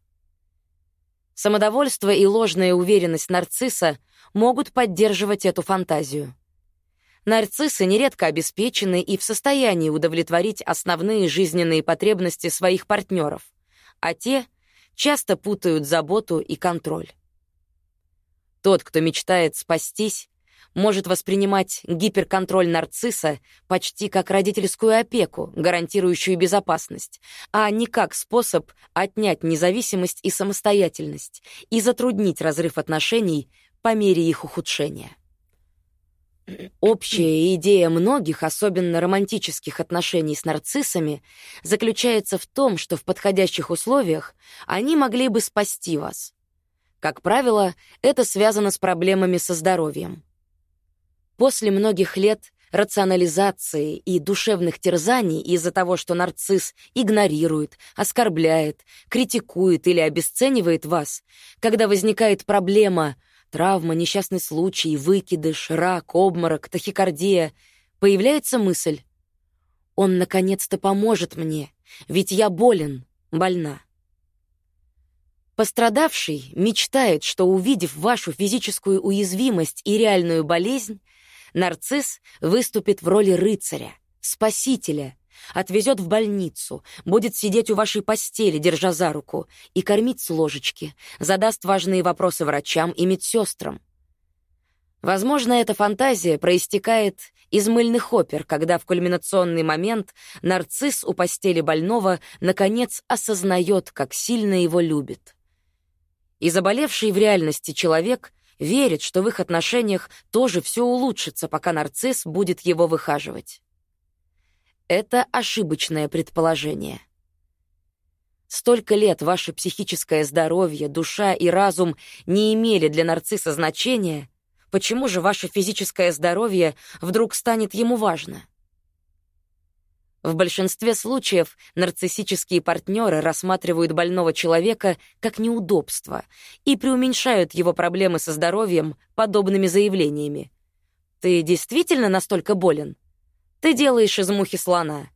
Самодовольство и ложная уверенность нарцисса могут поддерживать эту фантазию. Нарциссы нередко обеспечены и в состоянии удовлетворить основные жизненные потребности своих партнеров, а те часто путают заботу и контроль. Тот, кто мечтает спастись, может воспринимать гиперконтроль нарцисса почти как родительскую опеку, гарантирующую безопасность, а не как способ отнять независимость и самостоятельность и затруднить разрыв отношений по мере их ухудшения. Общая идея многих, особенно романтических отношений с нарциссами, заключается в том, что в подходящих условиях они могли бы спасти вас. Как правило, это связано с проблемами со здоровьем. После многих лет рационализации и душевных терзаний из-за того, что нарцисс игнорирует, оскорбляет, критикует или обесценивает вас, когда возникает проблема — Травма, несчастный случай, выкидыш, рак, обморок, тахикардия. Появляется мысль. Он наконец-то поможет мне, ведь я болен, больна. Пострадавший мечтает, что, увидев вашу физическую уязвимость и реальную болезнь, нарцисс выступит в роли рыцаря, спасителя, Отвезет в больницу, будет сидеть у вашей постели, держа за руку, и кормить с ложечки, задаст важные вопросы врачам и медсестрам. Возможно, эта фантазия проистекает из мыльных опер, когда в кульминационный момент нарцисс у постели больного наконец осознает, как сильно его любит. И заболевший в реальности человек верит, что в их отношениях тоже все улучшится, пока нарцисс будет его выхаживать. Это ошибочное предположение. Столько лет ваше психическое здоровье, душа и разум не имели для нарцисса значения, почему же ваше физическое здоровье вдруг станет ему важно? В большинстве случаев нарциссические партнеры рассматривают больного человека как неудобство и преуменьшают его проблемы со здоровьем подобными заявлениями. «Ты действительно настолько болен? Ты делаешь из мухи слона.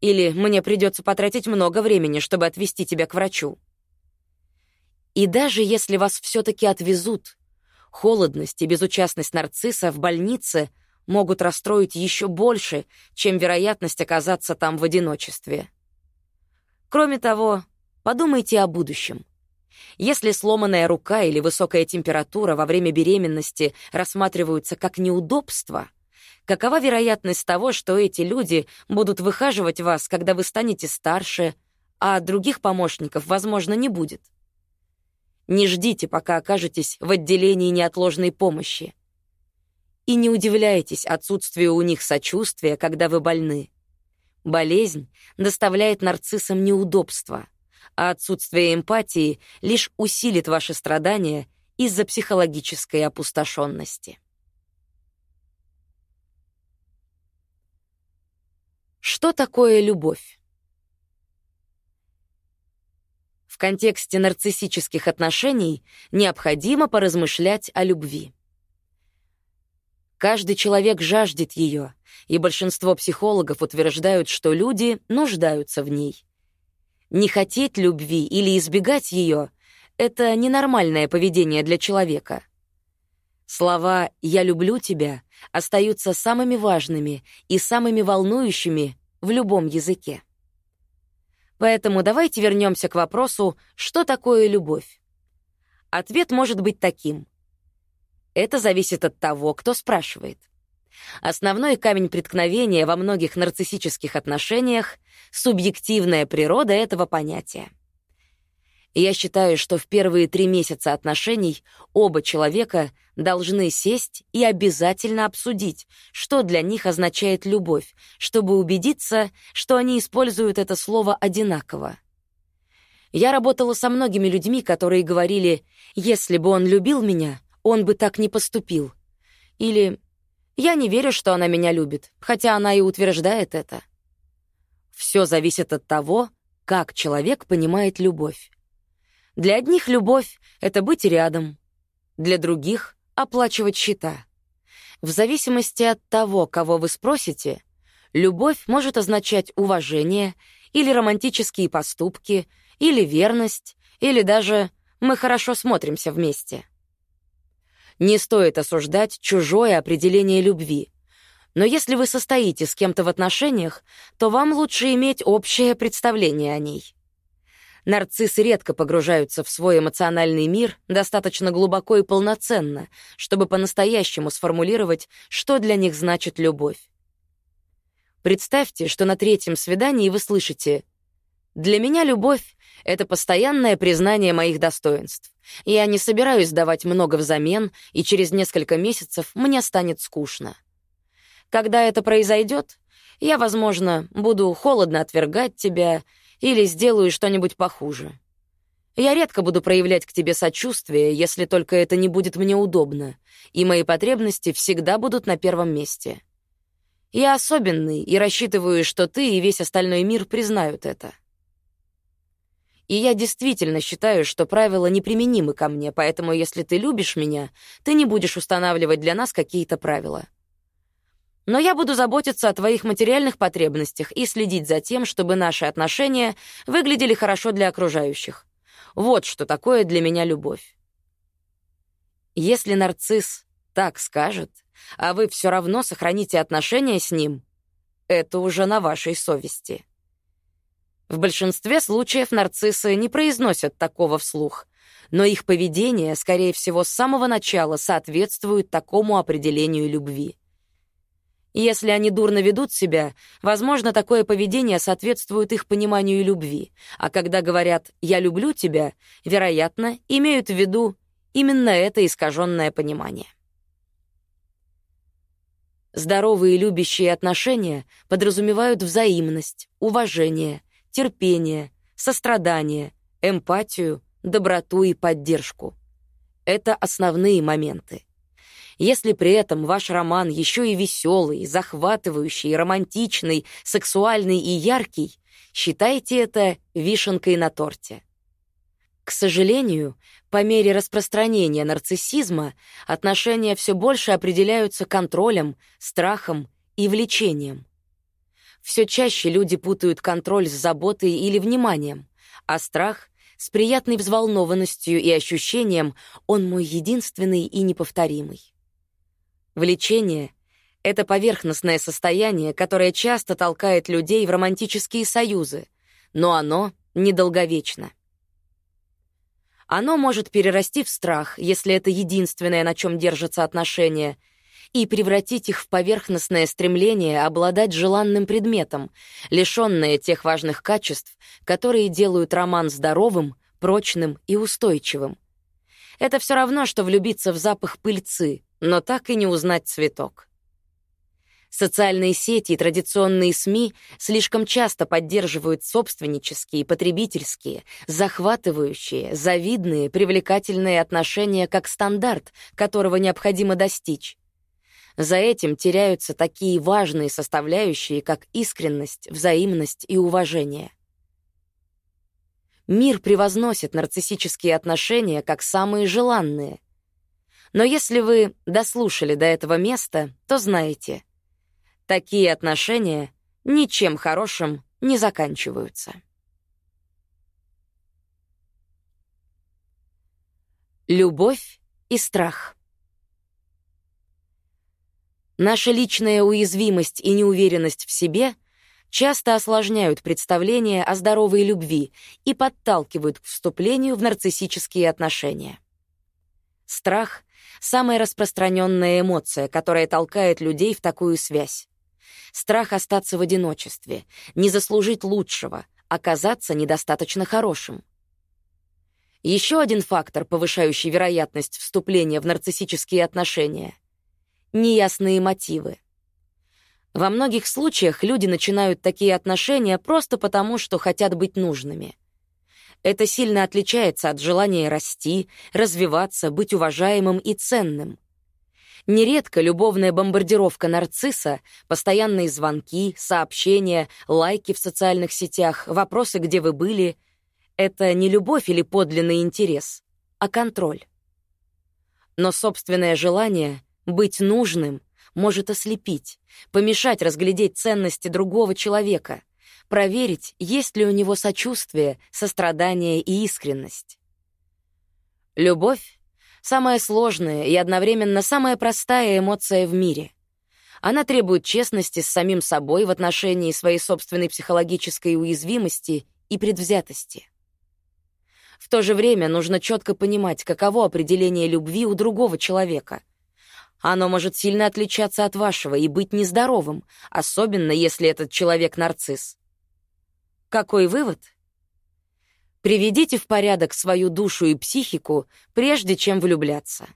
Или мне придется потратить много времени, чтобы отвезти тебя к врачу». И даже если вас все-таки отвезут, холодность и безучастность нарцисса в больнице могут расстроить еще больше, чем вероятность оказаться там в одиночестве. Кроме того, подумайте о будущем. Если сломанная рука или высокая температура во время беременности рассматриваются как неудобство, какова вероятность того, что эти люди будут выхаживать вас, когда вы станете старше, а других помощников, возможно, не будет? Не ждите, пока окажетесь в отделении неотложной помощи. И не удивляйтесь отсутствию у них сочувствия, когда вы больны. Болезнь доставляет нарциссам неудобства, а отсутствие эмпатии лишь усилит ваши страдания из-за психологической опустошенности. Что такое любовь? В контексте нарциссических отношений необходимо поразмышлять о любви. Каждый человек жаждет ее, и большинство психологов утверждают, что люди нуждаются в ней. Не хотеть любви или избегать ее — это ненормальное поведение для человека. Слова «я люблю тебя» остаются самыми важными и самыми волнующими в любом языке. Поэтому давайте вернемся к вопросу, что такое любовь. Ответ может быть таким. Это зависит от того, кто спрашивает. Основной камень преткновения во многих нарциссических отношениях — субъективная природа этого понятия. Я считаю, что в первые три месяца отношений оба человека должны сесть и обязательно обсудить, что для них означает любовь, чтобы убедиться, что они используют это слово одинаково. Я работала со многими людьми, которые говорили, «Если бы он любил меня, он бы так не поступил. Или «Я не верю, что она меня любит», хотя она и утверждает это. Все зависит от того, как человек понимает любовь. Для одних любовь — это быть рядом, для других — оплачивать счета. В зависимости от того, кого вы спросите, любовь может означать уважение или романтические поступки, или верность, или даже «мы хорошо смотримся вместе». Не стоит осуждать чужое определение любви. Но если вы состоите с кем-то в отношениях, то вам лучше иметь общее представление о ней. Нарциссы редко погружаются в свой эмоциональный мир достаточно глубоко и полноценно, чтобы по-настоящему сформулировать, что для них значит любовь. Представьте, что на третьем свидании вы слышите «Для меня любовь — это постоянное признание моих достоинств. Я не собираюсь давать много взамен, и через несколько месяцев мне станет скучно. Когда это произойдет, я, возможно, буду холодно отвергать тебя или сделаю что-нибудь похуже. Я редко буду проявлять к тебе сочувствие, если только это не будет мне удобно, и мои потребности всегда будут на первом месте. Я особенный и рассчитываю, что ты и весь остальной мир признают это. И я действительно считаю, что правила неприменимы ко мне, поэтому если ты любишь меня, ты не будешь устанавливать для нас какие-то правила. Но я буду заботиться о твоих материальных потребностях и следить за тем, чтобы наши отношения выглядели хорошо для окружающих. Вот что такое для меня любовь. Если нарцисс так скажет, а вы все равно сохраните отношения с ним, это уже на вашей совести. В большинстве случаев нарциссы не произносят такого вслух, но их поведение, скорее всего, с самого начала соответствует такому определению любви. Если они дурно ведут себя, возможно, такое поведение соответствует их пониманию любви, а когда говорят «я люблю тебя», вероятно, имеют в виду именно это искаженное понимание. Здоровые любящие отношения подразумевают взаимность, уважение, терпение, сострадание, эмпатию, доброту и поддержку. Это основные моменты. Если при этом ваш роман еще и веселый, захватывающий, романтичный, сексуальный и яркий, считайте это вишенкой на торте. К сожалению, по мере распространения нарциссизма отношения все больше определяются контролем, страхом и влечением. Все чаще люди путают контроль с заботой или вниманием, а страх — с приятной взволнованностью и ощущением «он мой единственный и неповторимый». Влечение — это поверхностное состояние, которое часто толкает людей в романтические союзы, но оно недолговечно. Оно может перерасти в страх, если это единственное, на чем держатся отношения, и превратить их в поверхностное стремление обладать желанным предметом, лишённое тех важных качеств, которые делают роман здоровым, прочным и устойчивым. Это все равно, что влюбиться в запах пыльцы, но так и не узнать цветок. Социальные сети и традиционные СМИ слишком часто поддерживают собственнические, потребительские, захватывающие, завидные, привлекательные отношения как стандарт, которого необходимо достичь. За этим теряются такие важные составляющие, как искренность, взаимность и уважение. Мир превозносит нарциссические отношения как самые желанные. Но если вы дослушали до этого места, то знаете — Такие отношения ничем хорошим не заканчиваются. Любовь и страх. Наша личная уязвимость и неуверенность в себе часто осложняют представление о здоровой любви и подталкивают к вступлению в нарциссические отношения. Страх — самая распространенная эмоция, которая толкает людей в такую связь страх остаться в одиночестве, не заслужить лучшего, оказаться недостаточно хорошим. Еще один фактор, повышающий вероятность вступления в нарциссические отношения — неясные мотивы. Во многих случаях люди начинают такие отношения просто потому, что хотят быть нужными. Это сильно отличается от желания расти, развиваться, быть уважаемым и ценным — Нередко любовная бомбардировка нарцисса, постоянные звонки, сообщения, лайки в социальных сетях, вопросы, где вы были — это не любовь или подлинный интерес, а контроль. Но собственное желание быть нужным может ослепить, помешать разглядеть ценности другого человека, проверить, есть ли у него сочувствие, сострадание и искренность. Любовь Самая сложная и одновременно самая простая эмоция в мире. Она требует честности с самим собой в отношении своей собственной психологической уязвимости и предвзятости. В то же время нужно четко понимать, каково определение любви у другого человека. Оно может сильно отличаться от вашего и быть нездоровым, особенно если этот человек нарцисс. Какой вывод? Приведите в порядок свою душу и психику, прежде чем влюбляться.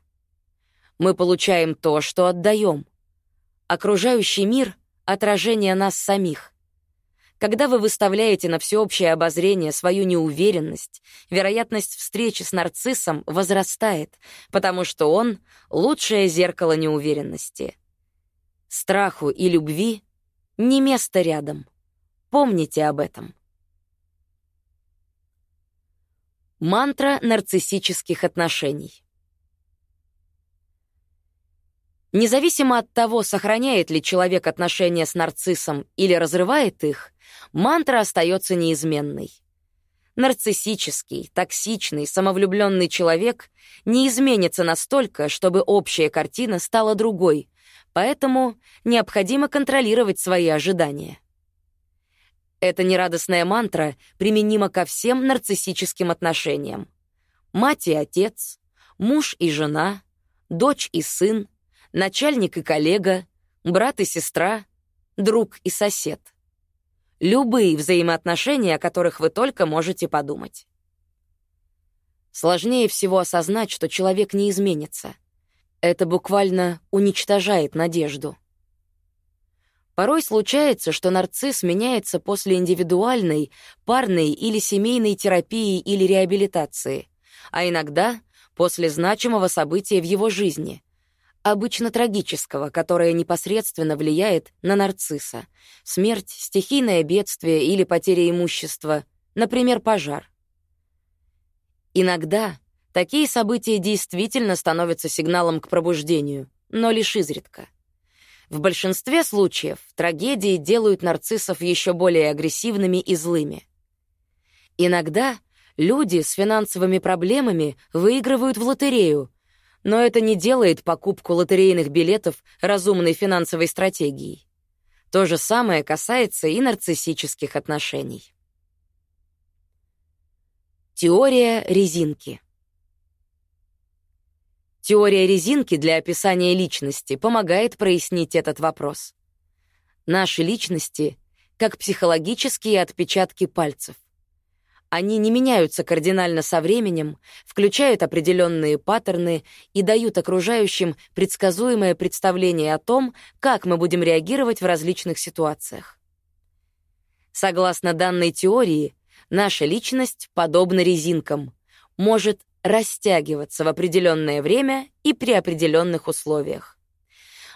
Мы получаем то, что отдаем. Окружающий мир — отражение нас самих. Когда вы выставляете на всеобщее обозрение свою неуверенность, вероятность встречи с нарциссом возрастает, потому что он — лучшее зеркало неуверенности. Страху и любви не место рядом. Помните об этом. Мантра нарциссических отношений. Независимо от того, сохраняет ли человек отношения с нарциссом или разрывает их, мантра остается неизменной. Нарциссический, токсичный, самовлюбленный человек не изменится настолько, чтобы общая картина стала другой, поэтому необходимо контролировать свои ожидания. Эта нерадостная мантра применима ко всем нарциссическим отношениям. Мать и отец, муж и жена, дочь и сын, начальник и коллега, брат и сестра, друг и сосед. Любые взаимоотношения, о которых вы только можете подумать. Сложнее всего осознать, что человек не изменится. Это буквально уничтожает надежду. Порой случается, что нарцисс меняется после индивидуальной, парной или семейной терапии или реабилитации, а иногда после значимого события в его жизни, обычно трагического, которое непосредственно влияет на нарцисса. Смерть, стихийное бедствие или потеря имущества, например, пожар. Иногда такие события действительно становятся сигналом к пробуждению, но лишь изредка. В большинстве случаев трагедии делают нарциссов еще более агрессивными и злыми. Иногда люди с финансовыми проблемами выигрывают в лотерею, но это не делает покупку лотерейных билетов разумной финансовой стратегией. То же самое касается и нарциссических отношений. Теория резинки. Теория резинки для описания личности помогает прояснить этот вопрос. Наши личности — как психологические отпечатки пальцев. Они не меняются кардинально со временем, включают определенные паттерны и дают окружающим предсказуемое представление о том, как мы будем реагировать в различных ситуациях. Согласно данной теории, наша личность подобна резинкам, может растягиваться в определенное время и при определенных условиях.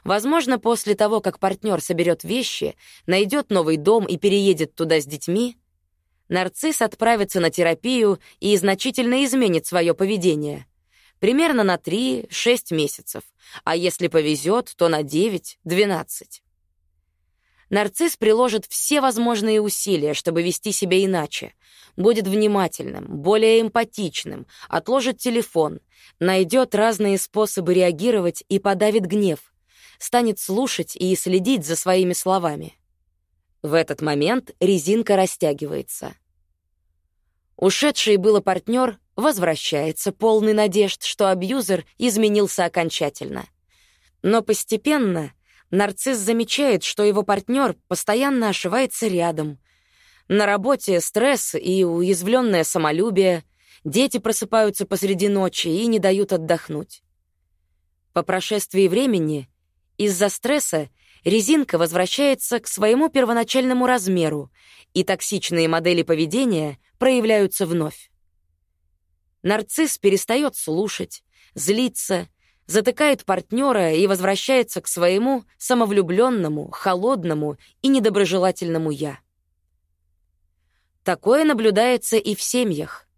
Возможно, после того, как партнер соберет вещи, найдет новый дом и переедет туда с детьми, нарцисс отправится на терапию и значительно изменит свое поведение. Примерно на 3-6 месяцев, а если повезет, то на 9-12. Нарцисс приложит все возможные усилия, чтобы вести себя иначе. Будет внимательным, более эмпатичным, отложит телефон, найдет разные способы реагировать и подавит гнев, станет слушать и следить за своими словами. В этот момент резинка растягивается. Ушедший было партнер возвращается, полный надежд, что абьюзер изменился окончательно. Но постепенно нарцисс замечает, что его партнер постоянно ошивается рядом. На работе стресс и уязвленное самолюбие, дети просыпаются посреди ночи и не дают отдохнуть. По прошествии времени из-за стресса резинка возвращается к своему первоначальному размеру, и токсичные модели поведения проявляются вновь. Нарцисс перестает слушать, злиться, затыкает партнера и возвращается к своему самовлюбленному, холодному и недоброжелательному «я». Такое наблюдается и в семьях.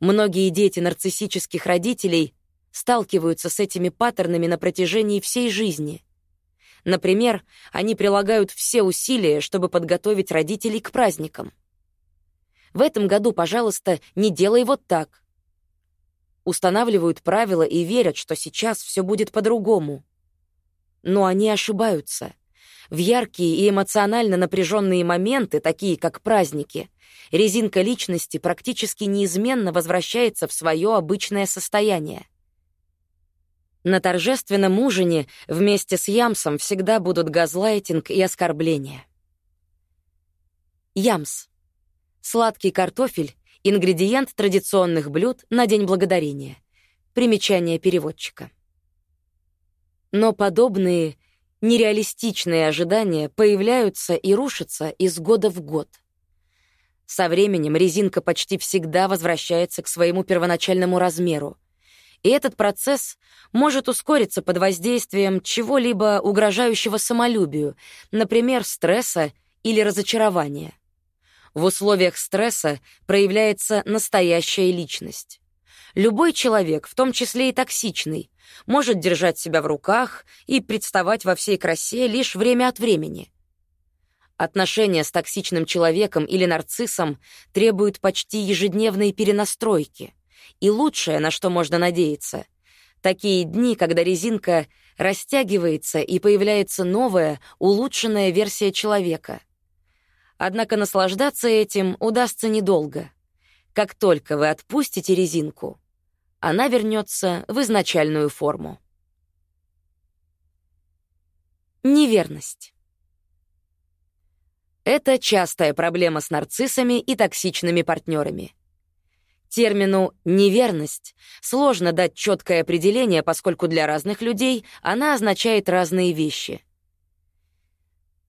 Многие дети нарциссических родителей сталкиваются с этими паттернами на протяжении всей жизни — Например, они прилагают все усилия, чтобы подготовить родителей к праздникам. В этом году, пожалуйста, не делай вот так. Устанавливают правила и верят, что сейчас все будет по-другому. Но они ошибаются. В яркие и эмоционально напряженные моменты, такие как праздники, резинка личности практически неизменно возвращается в свое обычное состояние. На торжественном ужине вместе с Ямсом всегда будут газлайтинг и оскорбления. Ямс. Сладкий картофель — ингредиент традиционных блюд на День Благодарения. Примечание переводчика. Но подобные нереалистичные ожидания появляются и рушатся из года в год. Со временем резинка почти всегда возвращается к своему первоначальному размеру, и этот процесс может ускориться под воздействием чего-либо угрожающего самолюбию, например, стресса или разочарования. В условиях стресса проявляется настоящая личность. Любой человек, в том числе и токсичный, может держать себя в руках и представать во всей красе лишь время от времени. Отношения с токсичным человеком или нарциссом требуют почти ежедневной перенастройки — и лучшее, на что можно надеяться. Такие дни, когда резинка растягивается и появляется новая, улучшенная версия человека. Однако наслаждаться этим удастся недолго. Как только вы отпустите резинку, она вернется в изначальную форму. Неверность. Это частая проблема с нарциссами и токсичными партнерами. Термину «неверность» сложно дать четкое определение, поскольку для разных людей она означает разные вещи.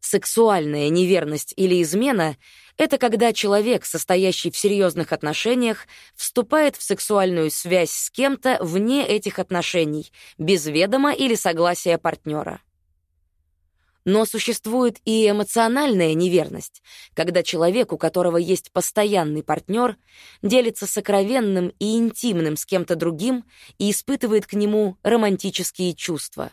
Сексуальная неверность или измена — это когда человек, состоящий в серьезных отношениях, вступает в сексуальную связь с кем-то вне этих отношений, без ведома или согласия партнера. Но существует и эмоциональная неверность, когда человек, у которого есть постоянный партнер, делится сокровенным и интимным с кем-то другим и испытывает к нему романтические чувства.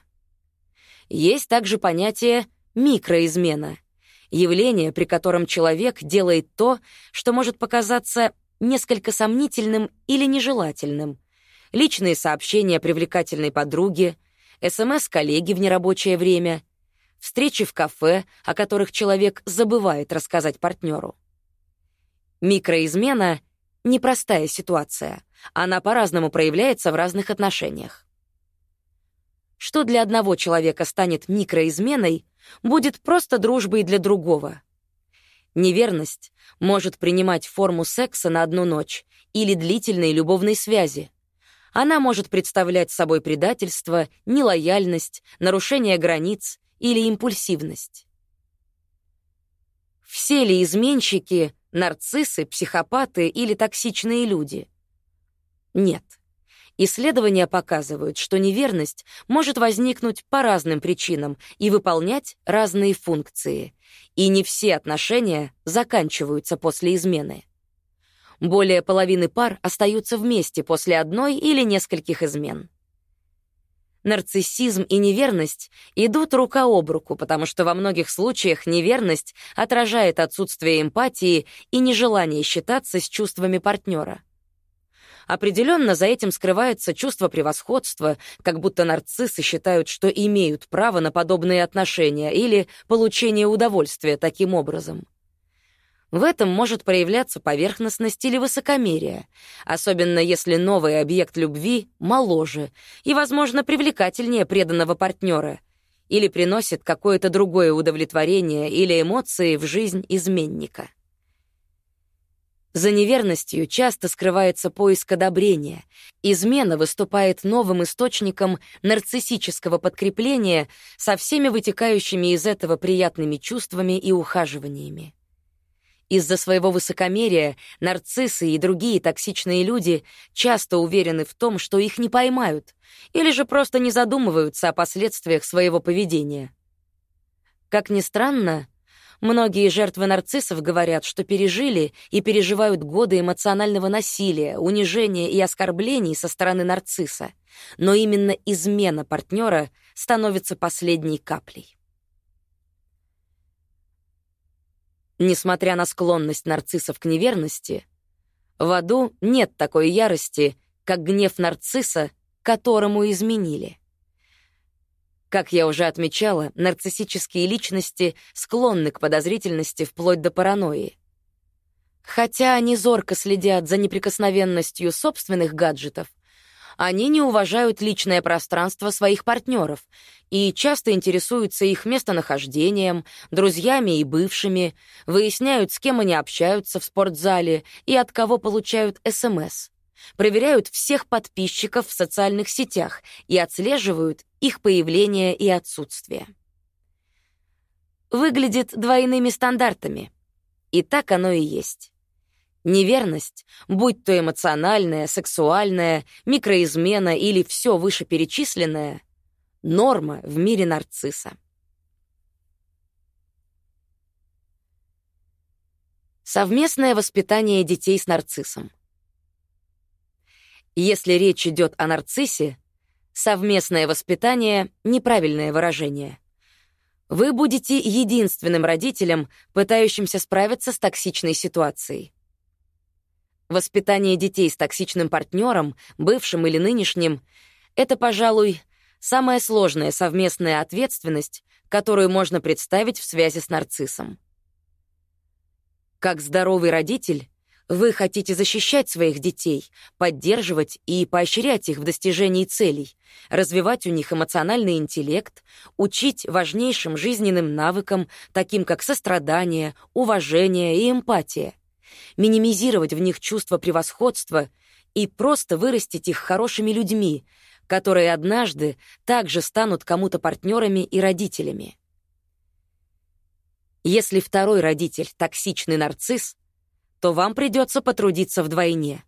Есть также понятие Микроизмена — явление, при котором человек делает то, что может показаться несколько сомнительным или нежелательным. Личные сообщения привлекательной подруги, СМС коллеги в нерабочее время, встречи в кафе, о которых человек забывает рассказать партнеру. Микроизмена — непростая ситуация. Она по-разному проявляется в разных отношениях. Что для одного человека станет микроизменой, будет просто дружбой для другого. Неверность может принимать форму секса на одну ночь или длительной любовной связи. Она может представлять собой предательство, нелояльность, нарушение границ или импульсивность. Все ли изменщики — нарциссы, психопаты или токсичные люди? Нет. Исследования показывают, что неверность может возникнуть по разным причинам и выполнять разные функции. И не все отношения заканчиваются после измены. Более половины пар остаются вместе после одной или нескольких измен. Нарциссизм и неверность идут рука об руку, потому что во многих случаях неверность отражает отсутствие эмпатии и нежелание считаться с чувствами партнера. Определенно за этим скрывается чувство превосходства, как будто нарциссы считают, что имеют право на подобные отношения или получение удовольствия таким образом. В этом может проявляться поверхностность или высокомерие, особенно если новый объект любви моложе и, возможно, привлекательнее преданного партнера или приносит какое-то другое удовлетворение или эмоции в жизнь изменника. За неверностью часто скрывается поиск одобрения. Измена выступает новым источником нарциссического подкрепления со всеми вытекающими из этого приятными чувствами и ухаживаниями. Из-за своего высокомерия нарциссы и другие токсичные люди часто уверены в том, что их не поймают, или же просто не задумываются о последствиях своего поведения. Как ни странно, Многие жертвы нарциссов говорят, что пережили и переживают годы эмоционального насилия, унижения и оскорблений со стороны нарцисса, но именно измена партнера становится последней каплей. Несмотря на склонность нарциссов к неверности, в аду нет такой ярости, как гнев нарцисса, которому изменили. Как я уже отмечала, нарциссические личности склонны к подозрительности вплоть до паранойи. Хотя они зорко следят за неприкосновенностью собственных гаджетов, они не уважают личное пространство своих партнеров и часто интересуются их местонахождением, друзьями и бывшими, выясняют, с кем они общаются в спортзале и от кого получают СМС проверяют всех подписчиков в социальных сетях и отслеживают их появление и отсутствие. Выглядит двойными стандартами. И так оно и есть. Неверность, будь то эмоциональная, сексуальная, микроизмена или все вышеперечисленное, норма в мире нарцисса. Совместное воспитание детей с нарциссом. Если речь идет о нарциссе, совместное воспитание — неправильное выражение. Вы будете единственным родителем, пытающимся справиться с токсичной ситуацией. Воспитание детей с токсичным партнером, бывшим или нынешним, это, пожалуй, самая сложная совместная ответственность, которую можно представить в связи с нарциссом. Как здоровый родитель, вы хотите защищать своих детей, поддерживать и поощрять их в достижении целей, развивать у них эмоциональный интеллект, учить важнейшим жизненным навыкам, таким как сострадание, уважение и эмпатия, минимизировать в них чувство превосходства и просто вырастить их хорошими людьми, которые однажды также станут кому-то партнерами и родителями. Если второй родитель — токсичный нарцисс, то вам придется потрудиться вдвойне.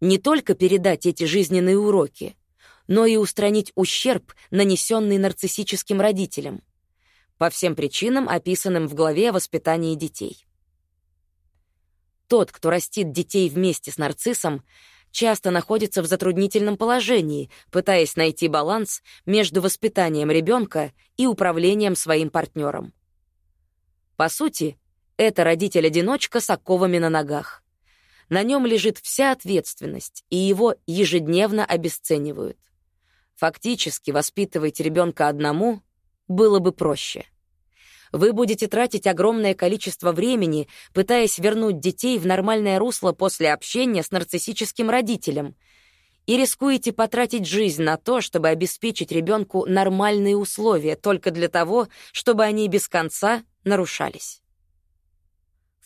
Не только передать эти жизненные уроки, но и устранить ущерб, нанесенный нарциссическим родителям, по всем причинам, описанным в главе о воспитании детей. Тот, кто растит детей вместе с нарциссом, часто находится в затруднительном положении, пытаясь найти баланс между воспитанием ребенка и управлением своим партнером. По сути, это родитель-одиночка с оковами на ногах. На нем лежит вся ответственность, и его ежедневно обесценивают. Фактически воспитывать ребенка одному было бы проще. Вы будете тратить огромное количество времени, пытаясь вернуть детей в нормальное русло после общения с нарциссическим родителем, и рискуете потратить жизнь на то, чтобы обеспечить ребенку нормальные условия только для того, чтобы они без конца нарушались.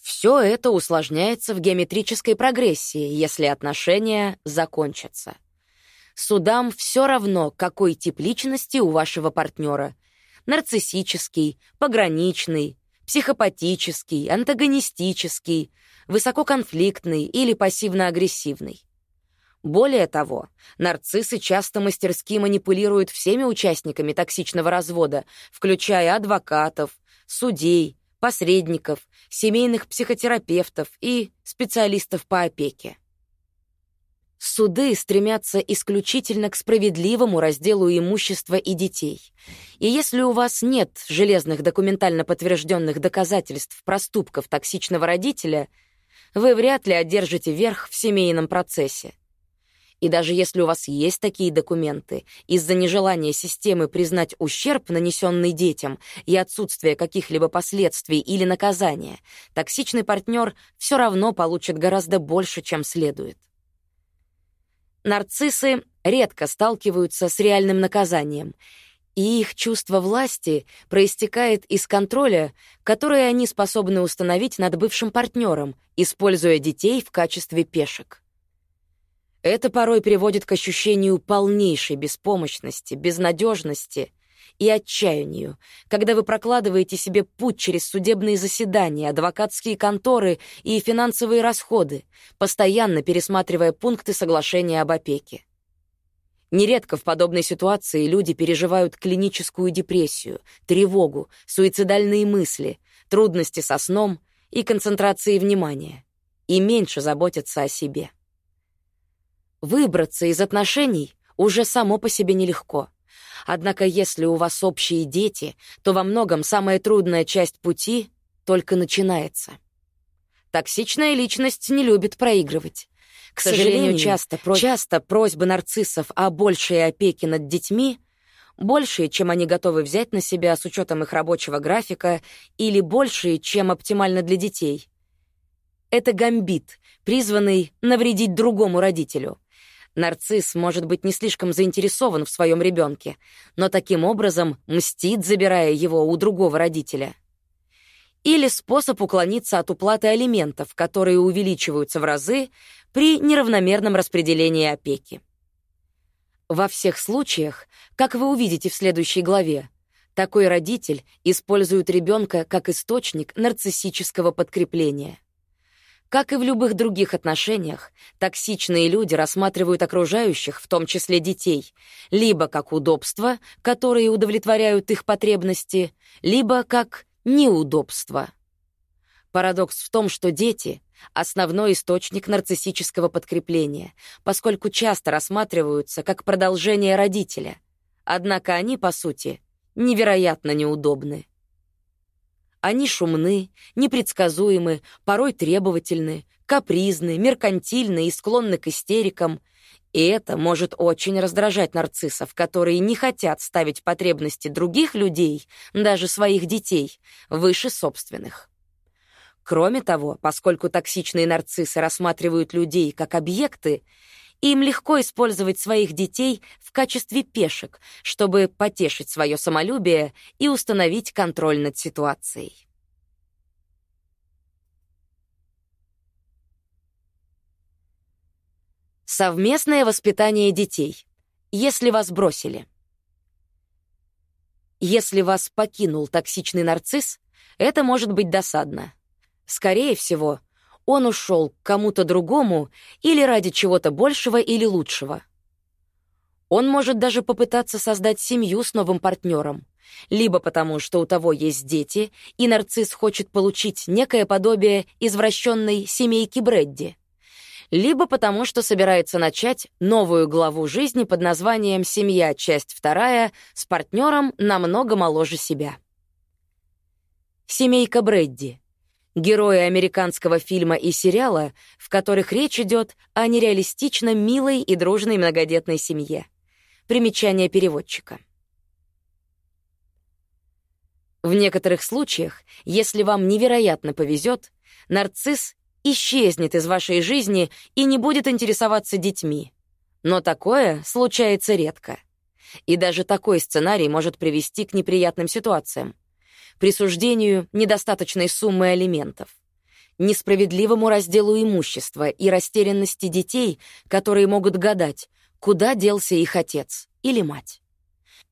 Все это усложняется в геометрической прогрессии, если отношения закончатся. Судам все равно, какой тип личности у вашего партнера. Нарциссический, пограничный, психопатический, антагонистический, высококонфликтный или пассивно-агрессивный. Более того, нарциссы часто мастерски манипулируют всеми участниками токсичного развода, включая адвокатов, судей, посредников, семейных психотерапевтов и специалистов по опеке. Суды стремятся исключительно к справедливому разделу имущества и детей. И если у вас нет железных документально подтвержденных доказательств проступков токсичного родителя, вы вряд ли одержите верх в семейном процессе. И даже если у вас есть такие документы, из-за нежелания системы признать ущерб, нанесенный детям, и отсутствия каких-либо последствий или наказания, токсичный партнер все равно получит гораздо больше, чем следует. Нарциссы редко сталкиваются с реальным наказанием, и их чувство власти проистекает из контроля, который они способны установить над бывшим партнером, используя детей в качестве пешек. Это порой приводит к ощущению полнейшей беспомощности, безнадежности и отчаянию, когда вы прокладываете себе путь через судебные заседания, адвокатские конторы и финансовые расходы, постоянно пересматривая пункты соглашения об опеке. Нередко в подобной ситуации люди переживают клиническую депрессию, тревогу, суицидальные мысли, трудности со сном и концентрацией внимания, и меньше заботятся о себе. Выбраться из отношений уже само по себе нелегко — Однако если у вас общие дети, то во многом самая трудная часть пути только начинается. Токсичная личность не любит проигрывать. К, сожалению, часто, про... часто просьбы нарциссов о большей опеке над детьми большие, чем они готовы взять на себя с учетом их рабочего графика, или большие, чем оптимально для детей. Это гамбит, призванный навредить другому родителю. Нарцисс может быть не слишком заинтересован в своем ребенке, но таким образом мстит, забирая его у другого родителя. Или способ уклониться от уплаты алиментов, которые увеличиваются в разы при неравномерном распределении опеки. Во всех случаях, как вы увидите в следующей главе, такой родитель использует ребенка как источник нарциссического подкрепления. Как и в любых других отношениях, токсичные люди рассматривают окружающих, в том числе детей, либо как удобства, которые удовлетворяют их потребности, либо как неудобства. Парадокс в том, что дети — основной источник нарциссического подкрепления, поскольку часто рассматриваются как продолжение родителя. Однако они, по сути, невероятно неудобны. Они шумны, непредсказуемы, порой требовательны, капризны, меркантильны и склонны к истерикам. И это может очень раздражать нарциссов, которые не хотят ставить потребности других людей, даже своих детей, выше собственных. Кроме того, поскольку токсичные нарциссы рассматривают людей как объекты, им легко использовать своих детей в качестве пешек, чтобы потешить свое самолюбие и установить контроль над ситуацией. Совместное воспитание детей. Если вас бросили. Если вас покинул токсичный нарцисс, это может быть досадно. Скорее всего, он ушел к кому-то другому или ради чего-то большего или лучшего. Он может даже попытаться создать семью с новым партнером, либо потому, что у того есть дети, и нарцисс хочет получить некое подобие извращенной семейки Бредди, либо потому, что собирается начать новую главу жизни под названием «Семья. Часть вторая» с партнером намного моложе себя. Семейка Бредди герои американского фильма и сериала, в которых речь идет о нереалистично милой и дружной многодетной семье. Примечание переводчика. В некоторых случаях, если вам невероятно повезет, нарцисс исчезнет из вашей жизни и не будет интересоваться детьми. Но такое случается редко. И даже такой сценарий может привести к неприятным ситуациям присуждению недостаточной суммы алиментов, несправедливому разделу имущества и растерянности детей, которые могут гадать, куда делся их отец или мать.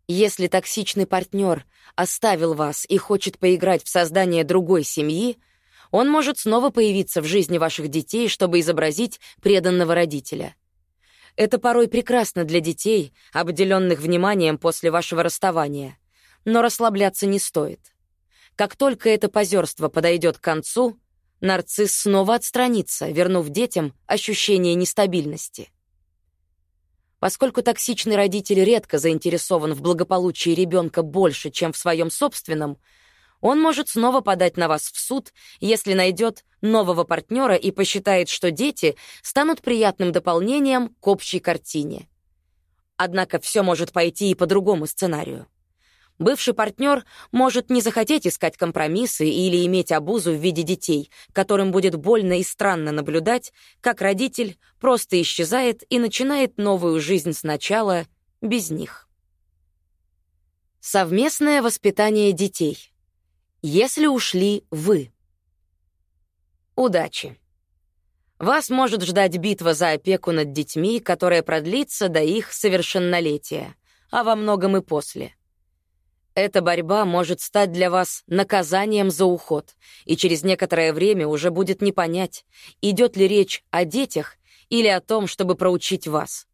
Если токсичный партнер оставил вас и хочет поиграть в создание другой семьи, он может снова появиться в жизни ваших детей, чтобы изобразить преданного родителя. Это порой прекрасно для детей, обделенных вниманием после вашего расставания. Но расслабляться не стоит. Как только это позерство подойдет к концу, нарцисс снова отстранится, вернув детям ощущение нестабильности. Поскольку токсичный родитель редко заинтересован в благополучии ребенка больше, чем в своем собственном, он может снова подать на вас в суд, если найдет нового партнера и посчитает, что дети станут приятным дополнением к общей картине. Однако все может пойти и по другому сценарию. Бывший партнер может не захотеть искать компромиссы или иметь обузу в виде детей, которым будет больно и странно наблюдать, как родитель просто исчезает и начинает новую жизнь сначала без них. Совместное воспитание детей. Если ушли вы. Удачи. Вас может ждать битва за опеку над детьми, которая продлится до их совершеннолетия, а во многом и после — эта борьба может стать для вас наказанием за уход, и через некоторое время уже будет не понять, идет ли речь о детях или о том, чтобы проучить вас.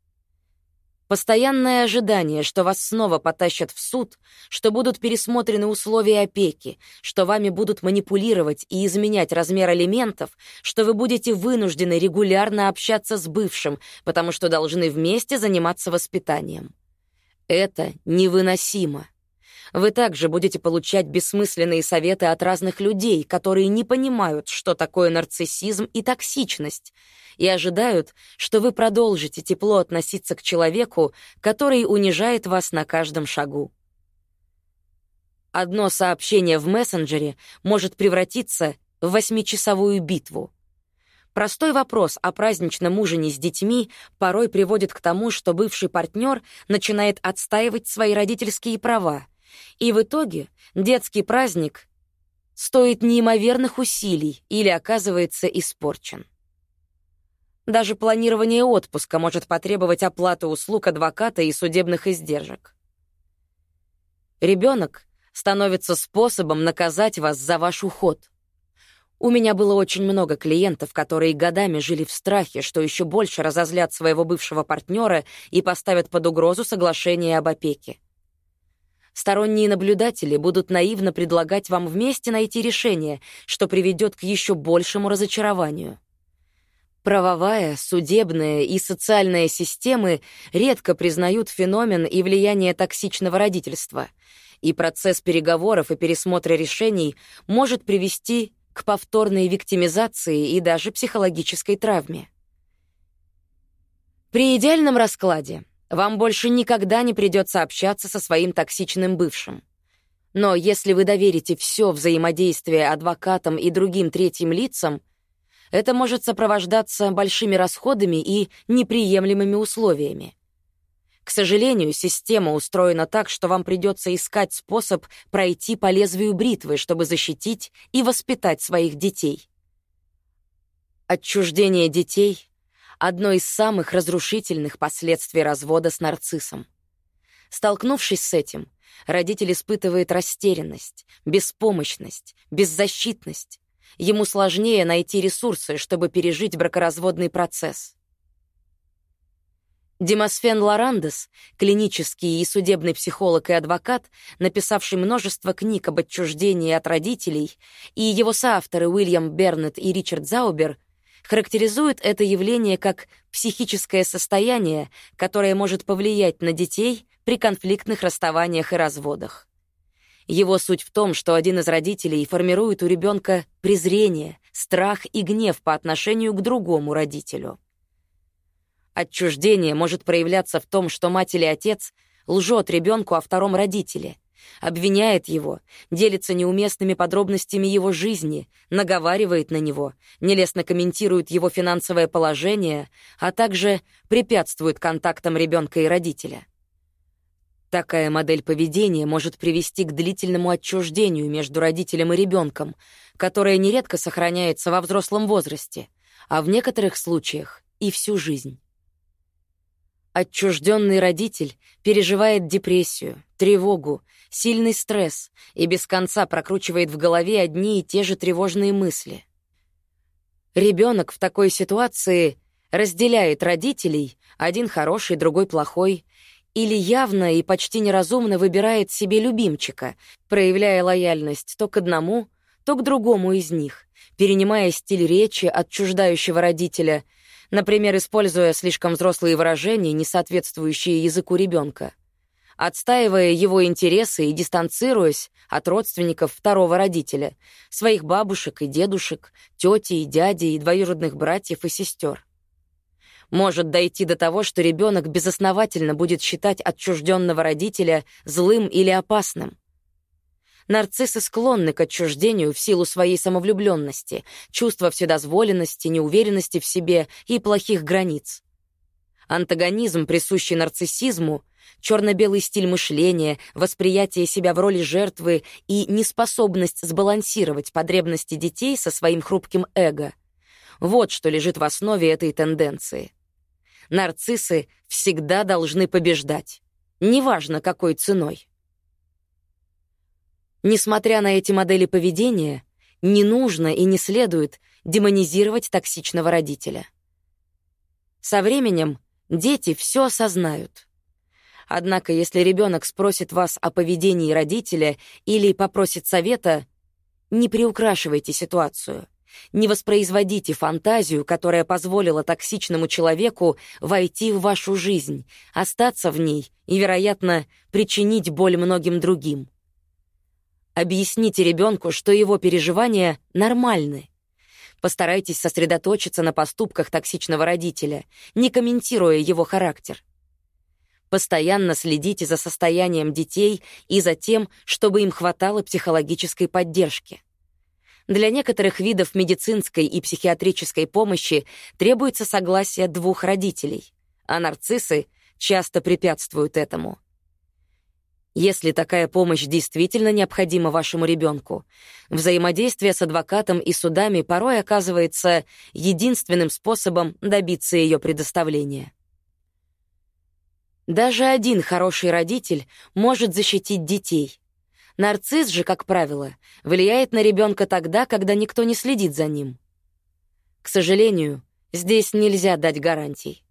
Постоянное ожидание, что вас снова потащат в суд, что будут пересмотрены условия опеки, что вами будут манипулировать и изменять размер алиментов, что вы будете вынуждены регулярно общаться с бывшим, потому что должны вместе заниматься воспитанием. Это невыносимо. Вы также будете получать бессмысленные советы от разных людей, которые не понимают, что такое нарциссизм и токсичность, и ожидают, что вы продолжите тепло относиться к человеку, который унижает вас на каждом шагу. Одно сообщение в мессенджере может превратиться в восьмичасовую битву. Простой вопрос о праздничном ужине с детьми порой приводит к тому, что бывший партнер начинает отстаивать свои родительские права, и в итоге детский праздник стоит неимоверных усилий или оказывается испорчен. Даже планирование отпуска может потребовать оплаты услуг адвоката и судебных издержек. Ребенок становится способом наказать вас за ваш уход. У меня было очень много клиентов, которые годами жили в страхе, что еще больше разозлят своего бывшего партнера и поставят под угрозу соглашение об опеке. Сторонние наблюдатели будут наивно предлагать вам вместе найти решение, что приведет к еще большему разочарованию. Правовая, судебная и социальная системы редко признают феномен и влияние токсичного родительства, и процесс переговоров и пересмотра решений может привести к повторной виктимизации и даже психологической травме. При идеальном раскладе вам больше никогда не придется общаться со своим токсичным бывшим. Но если вы доверите все взаимодействие адвокатам и другим третьим лицам, это может сопровождаться большими расходами и неприемлемыми условиями. К сожалению, система устроена так, что вам придется искать способ пройти по лезвию бритвы, чтобы защитить и воспитать своих детей. Отчуждение детей одно из самых разрушительных последствий развода с нарциссом. Столкнувшись с этим, родитель испытывает растерянность, беспомощность, беззащитность. Ему сложнее найти ресурсы, чтобы пережить бракоразводный процесс. Демосфен Лорандес, клинический и судебный психолог и адвокат, написавший множество книг об отчуждении от родителей, и его соавторы Уильям Бернет и Ричард Заубер характеризуют это явление как психическое состояние, которое может повлиять на детей при конфликтных расставаниях и разводах. Его суть в том, что один из родителей формирует у ребенка презрение, страх и гнев по отношению к другому родителю. Отчуждение может проявляться в том, что мать или отец лжет ребенку о втором родителе, обвиняет его, делится неуместными подробностями его жизни, наговаривает на него, нелестно комментирует его финансовое положение, а также препятствует контактам ребенка и родителя. Такая модель поведения может привести к длительному отчуждению между родителем и ребенком, которое нередко сохраняется во взрослом возрасте, а в некоторых случаях и всю жизнь. Отчужденный родитель переживает депрессию, тревогу, сильный стресс и без конца прокручивает в голове одни и те же тревожные мысли. Ребенок в такой ситуации разделяет родителей, один хороший, другой плохой, или явно и почти неразумно выбирает себе любимчика, проявляя лояльность то к одному, то к другому из них, перенимая стиль речи отчуждающего родителя — например, используя слишком взрослые выражения, не соответствующие языку ребенка, отстаивая его интересы и дистанцируясь от родственников второго родителя, своих бабушек и дедушек, тети и дяди и двоюродных братьев и сестер. Может дойти до того, что ребенок безосновательно будет считать отчужденного родителя злым или опасным. Нарциссы склонны к отчуждению в силу своей самовлюбленности, чувства вседозволенности, неуверенности в себе и плохих границ. Антагонизм, присущий нарциссизму, черно-белый стиль мышления, восприятие себя в роли жертвы и неспособность сбалансировать потребности детей со своим хрупким эго — вот что лежит в основе этой тенденции. Нарциссы всегда должны побеждать, неважно какой ценой. Несмотря на эти модели поведения, не нужно и не следует демонизировать токсичного родителя. Со временем дети все осознают. Однако, если ребенок спросит вас о поведении родителя или попросит совета, не приукрашивайте ситуацию. Не воспроизводите фантазию, которая позволила токсичному человеку войти в вашу жизнь, остаться в ней и, вероятно, причинить боль многим другим. Объясните ребенку, что его переживания нормальны. Постарайтесь сосредоточиться на поступках токсичного родителя, не комментируя его характер. Постоянно следите за состоянием детей и за тем, чтобы им хватало психологической поддержки. Для некоторых видов медицинской и психиатрической помощи требуется согласие двух родителей, а нарциссы часто препятствуют этому. Если такая помощь действительно необходима вашему ребенку, взаимодействие с адвокатом и судами порой оказывается единственным способом добиться ее предоставления. Даже один хороший родитель может защитить детей. Нарцисс же, как правило, влияет на ребенка тогда, когда никто не следит за ним. К сожалению, здесь нельзя дать гарантий.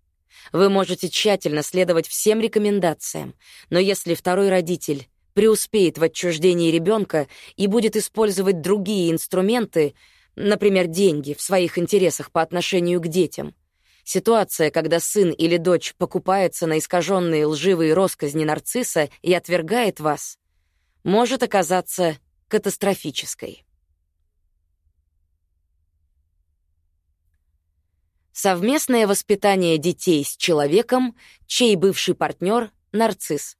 Вы можете тщательно следовать всем рекомендациям, но если второй родитель преуспеет в отчуждении ребенка и будет использовать другие инструменты, например, деньги, в своих интересах по отношению к детям, ситуация, когда сын или дочь покупается на искаженные лживые росказни нарцисса и отвергает вас, может оказаться катастрофической. Совместное воспитание детей с человеком, чей бывший партнер — нарцисс.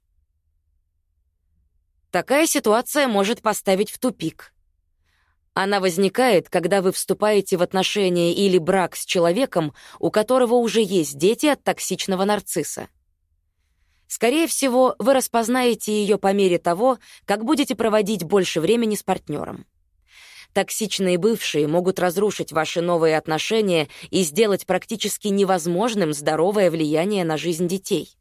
Такая ситуация может поставить в тупик. Она возникает, когда вы вступаете в отношения или брак с человеком, у которого уже есть дети от токсичного нарцисса. Скорее всего, вы распознаете ее по мере того, как будете проводить больше времени с партнером. Токсичные бывшие могут разрушить ваши новые отношения и сделать практически невозможным здоровое влияние на жизнь детей.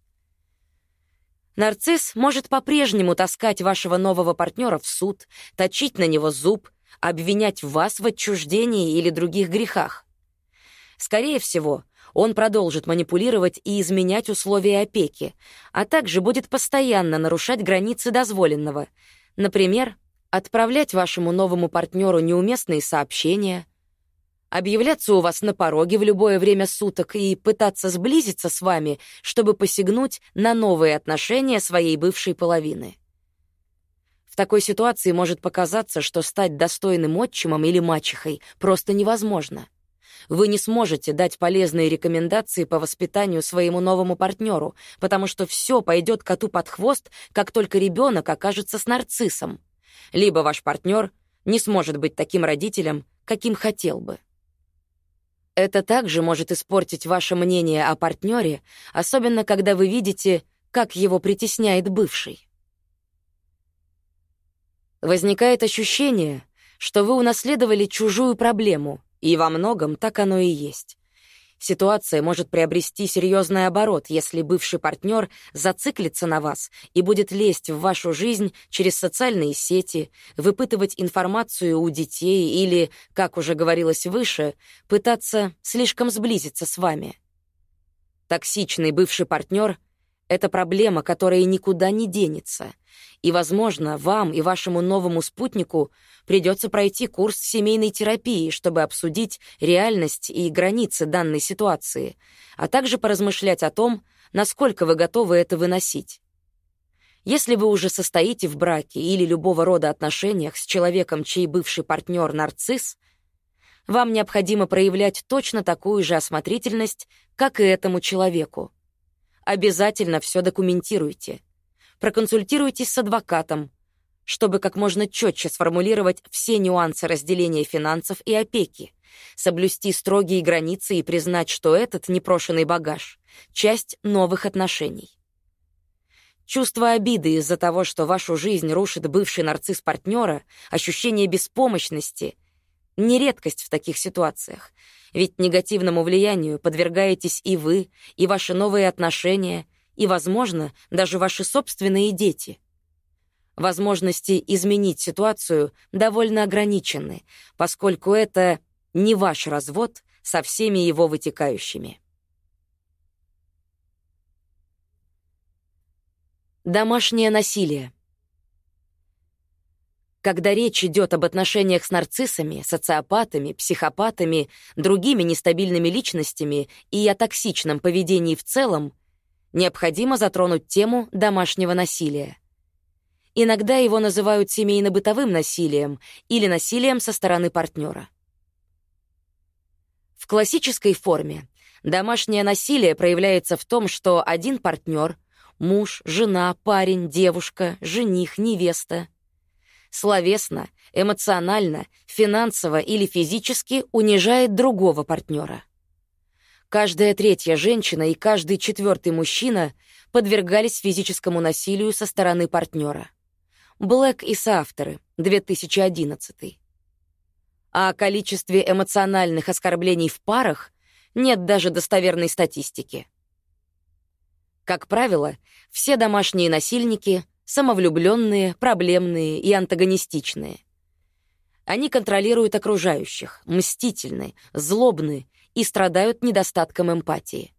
Нарцисс может по-прежнему таскать вашего нового партнера в суд, точить на него зуб, обвинять вас в отчуждении или других грехах. Скорее всего, он продолжит манипулировать и изменять условия опеки, а также будет постоянно нарушать границы дозволенного. Например, отправлять вашему новому партнеру неуместные сообщения, объявляться у вас на пороге в любое время суток и пытаться сблизиться с вами, чтобы посягнуть на новые отношения своей бывшей половины. В такой ситуации может показаться, что стать достойным отчимом или мачехой просто невозможно. Вы не сможете дать полезные рекомендации по воспитанию своему новому партнеру, потому что все пойдет коту под хвост, как только ребенок окажется с нарциссом. Либо ваш партнер не сможет быть таким родителем, каким хотел бы. Это также может испортить ваше мнение о партнере, особенно когда вы видите, как его притесняет бывший. Возникает ощущение, что вы унаследовали чужую проблему, и во многом так оно и есть. Ситуация может приобрести серьезный оборот, если бывший партнер зациклится на вас и будет лезть в вашу жизнь через социальные сети, выпытывать информацию у детей или, как уже говорилось выше, пытаться слишком сблизиться с вами. Токсичный бывший партнер — это проблема, которая никуда не денется — и, возможно, вам и вашему новому спутнику придется пройти курс семейной терапии, чтобы обсудить реальность и границы данной ситуации, а также поразмышлять о том, насколько вы готовы это выносить. Если вы уже состоите в браке или любого рода отношениях с человеком, чей бывший партнер нарцисс, вам необходимо проявлять точно такую же осмотрительность, как и этому человеку. Обязательно все документируйте проконсультируйтесь с адвокатом, чтобы как можно четче сформулировать все нюансы разделения финансов и опеки, соблюсти строгие границы и признать, что этот непрошенный багаж — часть новых отношений. Чувство обиды из-за того, что вашу жизнь рушит бывший нарцисс партнера, ощущение беспомощности — не редкость в таких ситуациях, ведь негативному влиянию подвергаетесь и вы, и ваши новые отношения, и, возможно, даже ваши собственные дети. Возможности изменить ситуацию довольно ограничены, поскольку это не ваш развод со всеми его вытекающими. Домашнее насилие. Когда речь идет об отношениях с нарциссами, социопатами, психопатами, другими нестабильными личностями и о токсичном поведении в целом, необходимо затронуть тему домашнего насилия. Иногда его называют семейно-бытовым насилием или насилием со стороны партнера. В классической форме домашнее насилие проявляется в том, что один партнер — муж, жена, парень, девушка, жених, невеста — словесно, эмоционально, финансово или физически унижает другого партнера. Каждая третья женщина и каждый четвертый мужчина подвергались физическому насилию со стороны партнера. Блэк и соавторы, 2011. А о количестве эмоциональных оскорблений в парах нет даже достоверной статистики. Как правило, все домашние насильники — самовлюбленные, проблемные и антагонистичные. Они контролируют окружающих, мстительны, злобны и страдают недостатком эмпатии.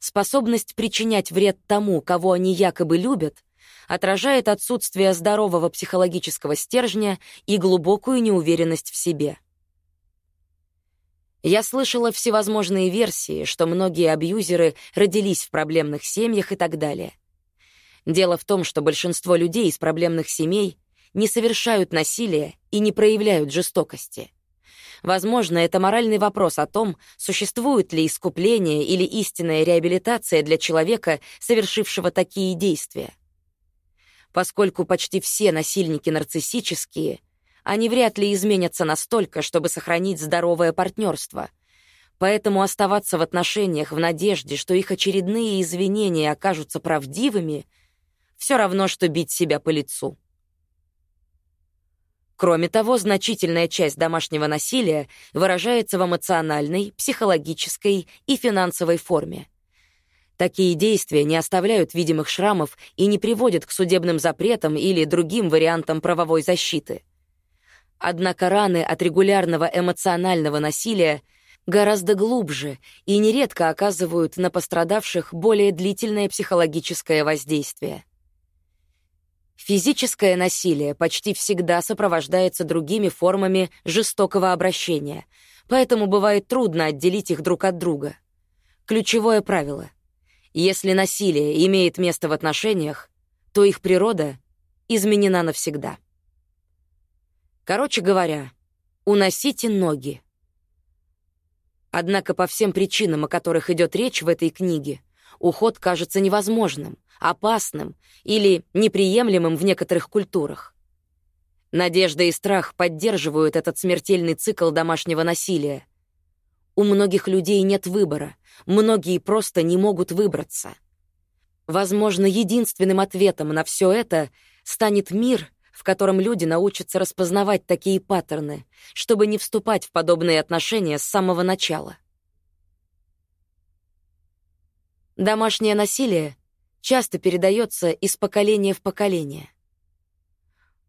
Способность причинять вред тому, кого они якобы любят, отражает отсутствие здорового психологического стержня и глубокую неуверенность в себе. Я слышала всевозможные версии, что многие абьюзеры родились в проблемных семьях и так далее. Дело в том, что большинство людей из проблемных семей не совершают насилия и не проявляют жестокости. Возможно, это моральный вопрос о том, существует ли искупление или истинная реабилитация для человека, совершившего такие действия. Поскольку почти все насильники нарциссические, они вряд ли изменятся настолько, чтобы сохранить здоровое партнерство. Поэтому оставаться в отношениях в надежде, что их очередные извинения окажутся правдивыми, все равно, что бить себя по лицу. Кроме того, значительная часть домашнего насилия выражается в эмоциональной, психологической и финансовой форме. Такие действия не оставляют видимых шрамов и не приводят к судебным запретам или другим вариантам правовой защиты. Однако раны от регулярного эмоционального насилия гораздо глубже и нередко оказывают на пострадавших более длительное психологическое воздействие. Физическое насилие почти всегда сопровождается другими формами жестокого обращения, поэтому бывает трудно отделить их друг от друга. Ключевое правило — если насилие имеет место в отношениях, то их природа изменена навсегда. Короче говоря, уносите ноги. Однако по всем причинам, о которых идет речь в этой книге, уход кажется невозможным, опасным или неприемлемым в некоторых культурах. Надежда и страх поддерживают этот смертельный цикл домашнего насилия. У многих людей нет выбора, многие просто не могут выбраться. Возможно, единственным ответом на все это станет мир — в котором люди научатся распознавать такие паттерны, чтобы не вступать в подобные отношения с самого начала. Домашнее насилие часто передается из поколения в поколение.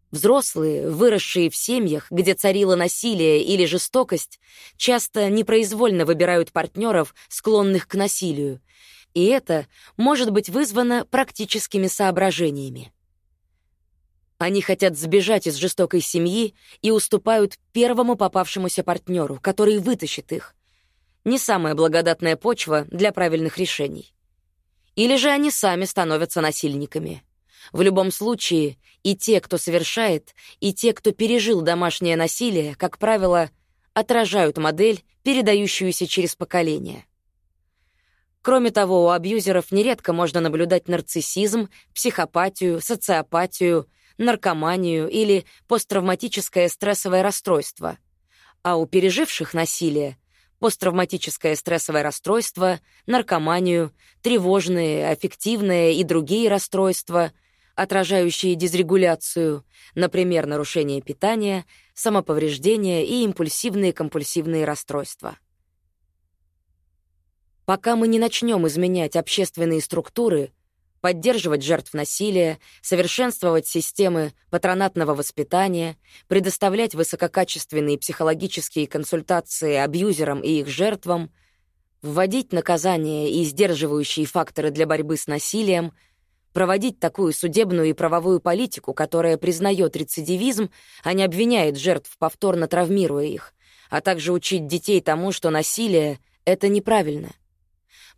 Взрослые, выросшие в семьях, где царило насилие или жестокость, часто непроизвольно выбирают партнеров, склонных к насилию, и это может быть вызвано практическими соображениями. Они хотят сбежать из жестокой семьи и уступают первому попавшемуся партнеру, который вытащит их. Не самая благодатная почва для правильных решений. Или же они сами становятся насильниками. В любом случае, и те, кто совершает, и те, кто пережил домашнее насилие, как правило, отражают модель, передающуюся через поколения. Кроме того, у абьюзеров нередко можно наблюдать нарциссизм, психопатию, социопатию — наркоманию или посттравматическое стрессовое расстройство. А у переживших насилие — посттравматическое стрессовое расстройство, наркоманию, тревожные, аффективные и другие расстройства, отражающие дисрегуляцию, например, нарушение питания, самоповреждение и импульсивные компульсивные расстройства. Пока мы не начнем изменять общественные структуры — поддерживать жертв насилия, совершенствовать системы патронатного воспитания, предоставлять высококачественные психологические консультации абьюзерам и их жертвам, вводить наказания и сдерживающие факторы для борьбы с насилием, проводить такую судебную и правовую политику, которая признает рецидивизм, а не обвиняет жертв, повторно травмируя их, а также учить детей тому, что насилие — это неправильно.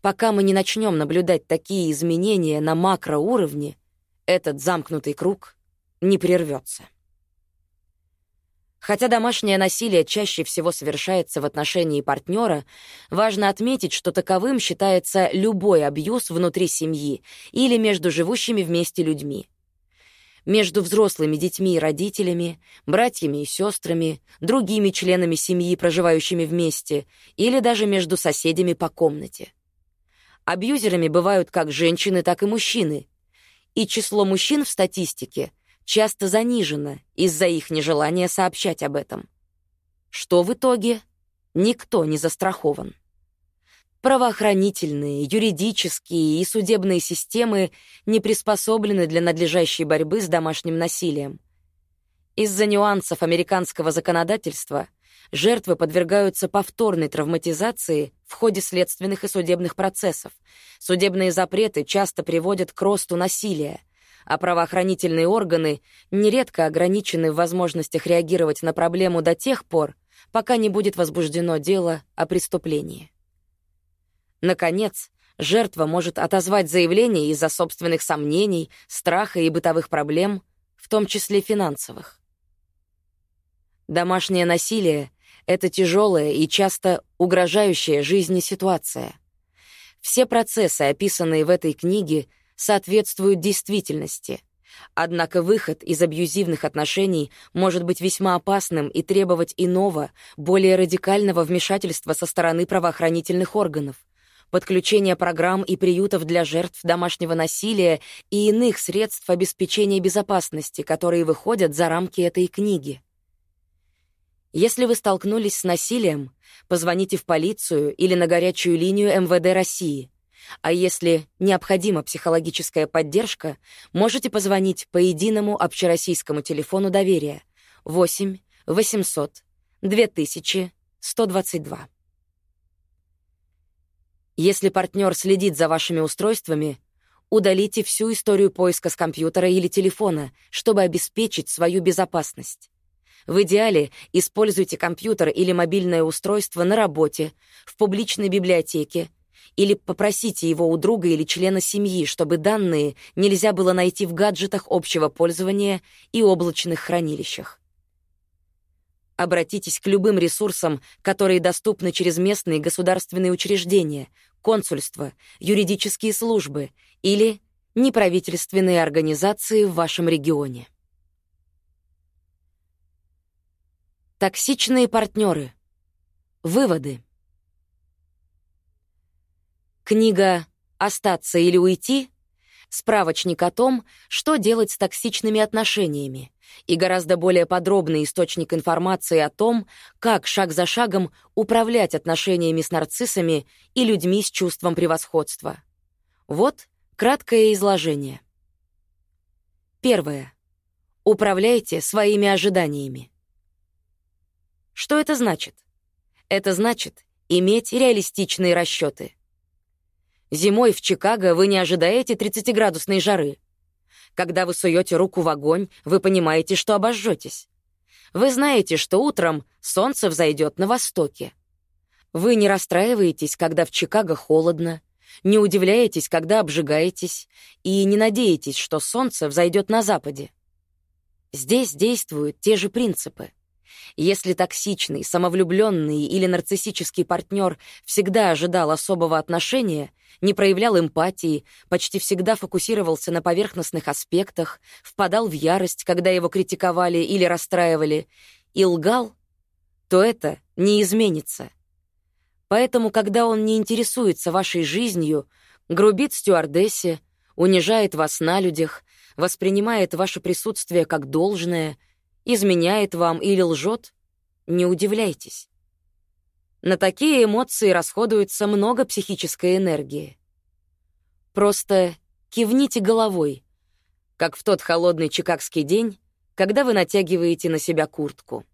Пока мы не начнем наблюдать такие изменения на макроуровне, этот замкнутый круг не прервется. Хотя домашнее насилие чаще всего совершается в отношении партнера, важно отметить, что таковым считается любой абьюз внутри семьи или между живущими вместе людьми. Между взрослыми детьми и родителями, братьями и сестрами, другими членами семьи, проживающими вместе, или даже между соседями по комнате. Абьюзерами бывают как женщины, так и мужчины. И число мужчин в статистике часто занижено из-за их нежелания сообщать об этом. Что в итоге? Никто не застрахован. Правоохранительные, юридические и судебные системы не приспособлены для надлежащей борьбы с домашним насилием. Из-за нюансов американского законодательства жертвы подвергаются повторной травматизации в ходе следственных и судебных процессов. Судебные запреты часто приводят к росту насилия, а правоохранительные органы нередко ограничены в возможностях реагировать на проблему до тех пор, пока не будет возбуждено дело о преступлении. Наконец, жертва может отозвать заявление из-за собственных сомнений, страха и бытовых проблем, в том числе финансовых. Домашнее насилие это тяжелая и часто угрожающая жизни ситуация. Все процессы, описанные в этой книге, соответствуют действительности. Однако выход из абьюзивных отношений может быть весьма опасным и требовать иного, более радикального вмешательства со стороны правоохранительных органов, подключения программ и приютов для жертв домашнего насилия и иных средств обеспечения безопасности, которые выходят за рамки этой книги. Если вы столкнулись с насилием, позвоните в полицию или на горячую линию МВД России. А если необходима психологическая поддержка, можете позвонить по единому общероссийскому телефону доверия 8 800 2000 122. Если партнер следит за вашими устройствами, удалите всю историю поиска с компьютера или телефона, чтобы обеспечить свою безопасность. В идеале используйте компьютер или мобильное устройство на работе, в публичной библиотеке, или попросите его у друга или члена семьи, чтобы данные нельзя было найти в гаджетах общего пользования и облачных хранилищах. Обратитесь к любым ресурсам, которые доступны через местные государственные учреждения, консульства, юридические службы или неправительственные организации в вашем регионе. Токсичные партнеры. Выводы. Книга «Остаться или уйти» — справочник о том, что делать с токсичными отношениями, и гораздо более подробный источник информации о том, как шаг за шагом управлять отношениями с нарциссами и людьми с чувством превосходства. Вот краткое изложение. Первое. Управляйте своими ожиданиями. Что это значит? Это значит иметь реалистичные расчеты — Зимой в Чикаго вы не ожидаете 30-градусной жары. Когда вы суете руку в огонь, вы понимаете, что обожжетесь. Вы знаете, что утром солнце взойдет на востоке. Вы не расстраиваетесь, когда в Чикаго холодно, не удивляетесь, когда обжигаетесь, и не надеетесь, что солнце взойдет на западе. Здесь действуют те же принципы. Если токсичный, самовлюбленный или нарциссический партнер всегда ожидал особого отношения, не проявлял эмпатии, почти всегда фокусировался на поверхностных аспектах, впадал в ярость, когда его критиковали или расстраивали, и лгал, то это не изменится. Поэтому, когда он не интересуется вашей жизнью, грубит стюардессе, унижает вас на людях, воспринимает ваше присутствие как должное — изменяет вам или лжет, не удивляйтесь. На такие эмоции расходуется много психической энергии. Просто кивните головой, как в тот холодный чикагский день, когда вы натягиваете на себя куртку.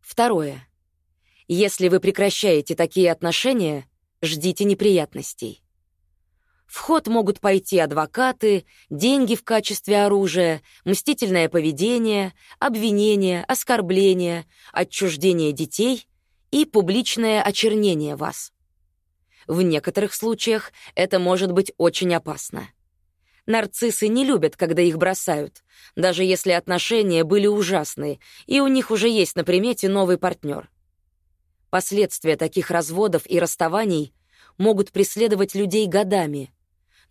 Второе. Если вы прекращаете такие отношения, ждите неприятностей. В ход могут пойти адвокаты, деньги в качестве оружия, мстительное поведение, обвинения, оскорбления, отчуждение детей и публичное очернение вас. В некоторых случаях это может быть очень опасно. Нарциссы не любят, когда их бросают, даже если отношения были ужасные, и у них уже есть на примете новый партнер. Последствия таких разводов и расставаний могут преследовать людей годами —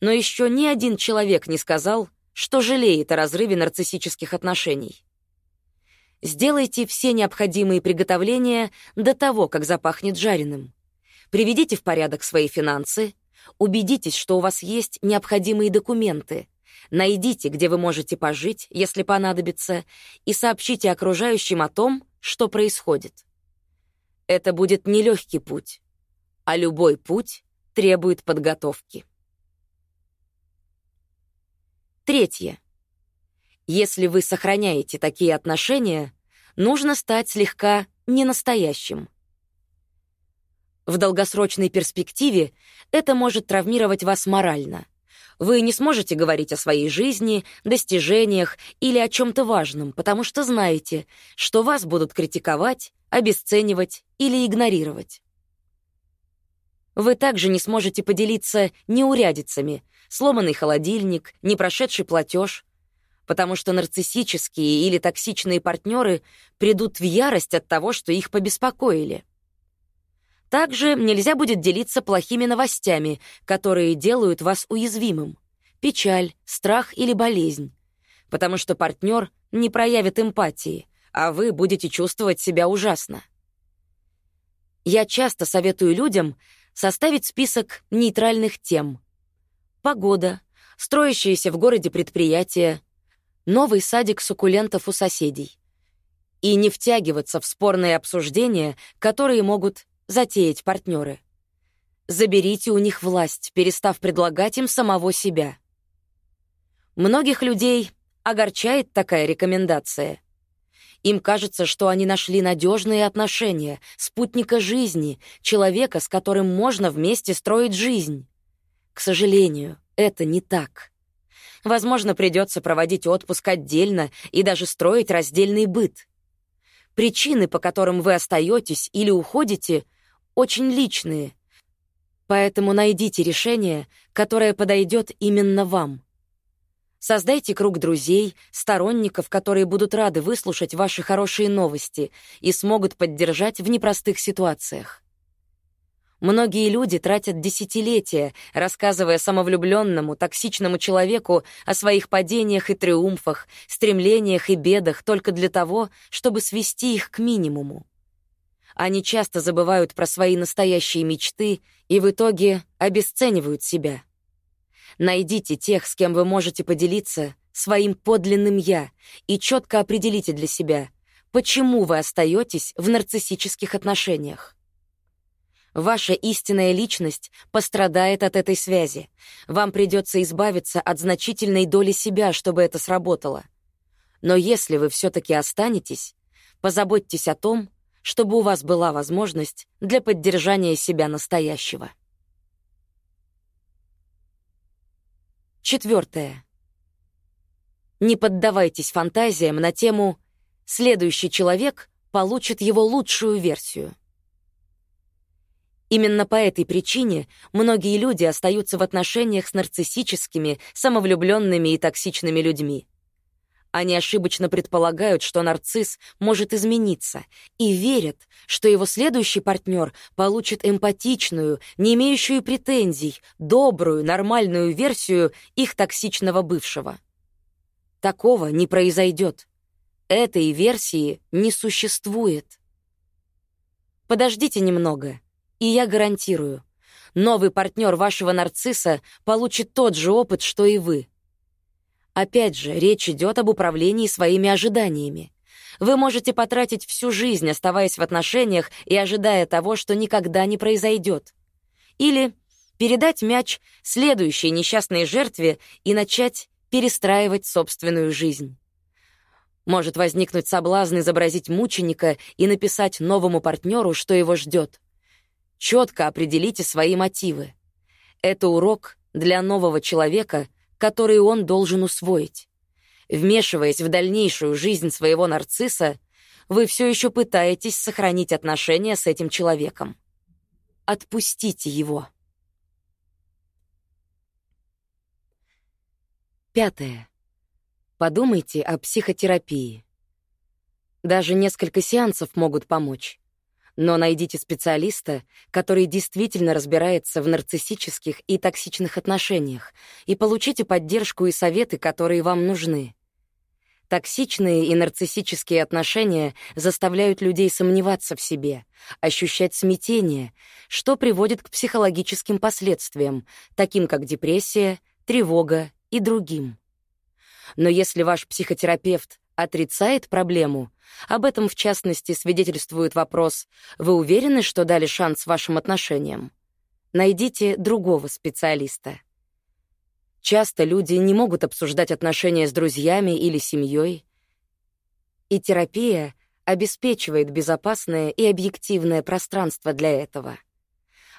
но еще ни один человек не сказал, что жалеет о разрыве нарциссических отношений. Сделайте все необходимые приготовления до того, как запахнет жареным. Приведите в порядок свои финансы, убедитесь, что у вас есть необходимые документы, найдите, где вы можете пожить, если понадобится, и сообщите окружающим о том, что происходит. Это будет нелегкий путь, а любой путь требует подготовки. Третье. Если вы сохраняете такие отношения, нужно стать слегка ненастоящим. В долгосрочной перспективе это может травмировать вас морально. Вы не сможете говорить о своей жизни, достижениях или о чем-то важном, потому что знаете, что вас будут критиковать, обесценивать или игнорировать. Вы также не сможете поделиться неурядицами, сломанный холодильник, непрошедший платеж, потому что нарциссические или токсичные партнеры придут в ярость от того, что их побеспокоили. Также нельзя будет делиться плохими новостями, которые делают вас уязвимым. Печаль, страх или болезнь. Потому что партнер не проявит эмпатии, а вы будете чувствовать себя ужасно. Я часто советую людям составить список нейтральных тем. Погода, строящиеся в городе предприятия, новый садик суккулентов у соседей. И не втягиваться в спорные обсуждения, которые могут затеять партнеры. Заберите у них власть, перестав предлагать им самого себя. Многих людей огорчает такая рекомендация. Им кажется, что они нашли надежные отношения, спутника жизни, человека, с которым можно вместе строить жизнь. К сожалению, это не так. Возможно, придется проводить отпуск отдельно и даже строить раздельный быт. Причины, по которым вы остаетесь или уходите, очень личные — Поэтому найдите решение, которое подойдет именно вам. Создайте круг друзей, сторонников, которые будут рады выслушать ваши хорошие новости и смогут поддержать в непростых ситуациях. Многие люди тратят десятилетия, рассказывая самовлюбленному, токсичному человеку о своих падениях и триумфах, стремлениях и бедах только для того, чтобы свести их к минимуму. Они часто забывают про свои настоящие мечты и в итоге обесценивают себя. Найдите тех, с кем вы можете поделиться своим подлинным «я» и четко определите для себя, почему вы остаетесь в нарциссических отношениях. Ваша истинная личность пострадает от этой связи. Вам придется избавиться от значительной доли себя, чтобы это сработало. Но если вы все-таки останетесь, позаботьтесь о том, чтобы у вас была возможность для поддержания себя настоящего. Четвертое. Не поддавайтесь фантазиям на тему «следующий человек получит его лучшую версию». Именно по этой причине многие люди остаются в отношениях с нарциссическими, самовлюбленными и токсичными людьми. Они ошибочно предполагают, что нарцисс может измениться, и верят, что его следующий партнер получит эмпатичную, не имеющую претензий, добрую, нормальную версию их токсичного бывшего. Такого не произойдет. Этой версии не существует. Подождите немного, и я гарантирую, новый партнер вашего нарцисса получит тот же опыт, что и вы — Опять же, речь идет об управлении своими ожиданиями. Вы можете потратить всю жизнь, оставаясь в отношениях и ожидая того, что никогда не произойдет. Или передать мяч следующей несчастной жертве и начать перестраивать собственную жизнь. Может возникнуть соблазн изобразить мученика и написать новому партнеру, что его ждет. Четко определите свои мотивы. Это урок для нового человека, которые он должен усвоить. Вмешиваясь в дальнейшую жизнь своего нарцисса, вы все еще пытаетесь сохранить отношения с этим человеком. Отпустите его. Пятое. Подумайте о психотерапии. Даже несколько сеансов могут помочь. Но найдите специалиста, который действительно разбирается в нарциссических и токсичных отношениях, и получите поддержку и советы, которые вам нужны. Токсичные и нарциссические отношения заставляют людей сомневаться в себе, ощущать смятение, что приводит к психологическим последствиям, таким как депрессия, тревога и другим. Но если ваш психотерапевт отрицает проблему, об этом, в частности, свидетельствует вопрос «Вы уверены, что дали шанс вашим отношениям?» Найдите другого специалиста. Часто люди не могут обсуждать отношения с друзьями или семьей, и терапия обеспечивает безопасное и объективное пространство для этого.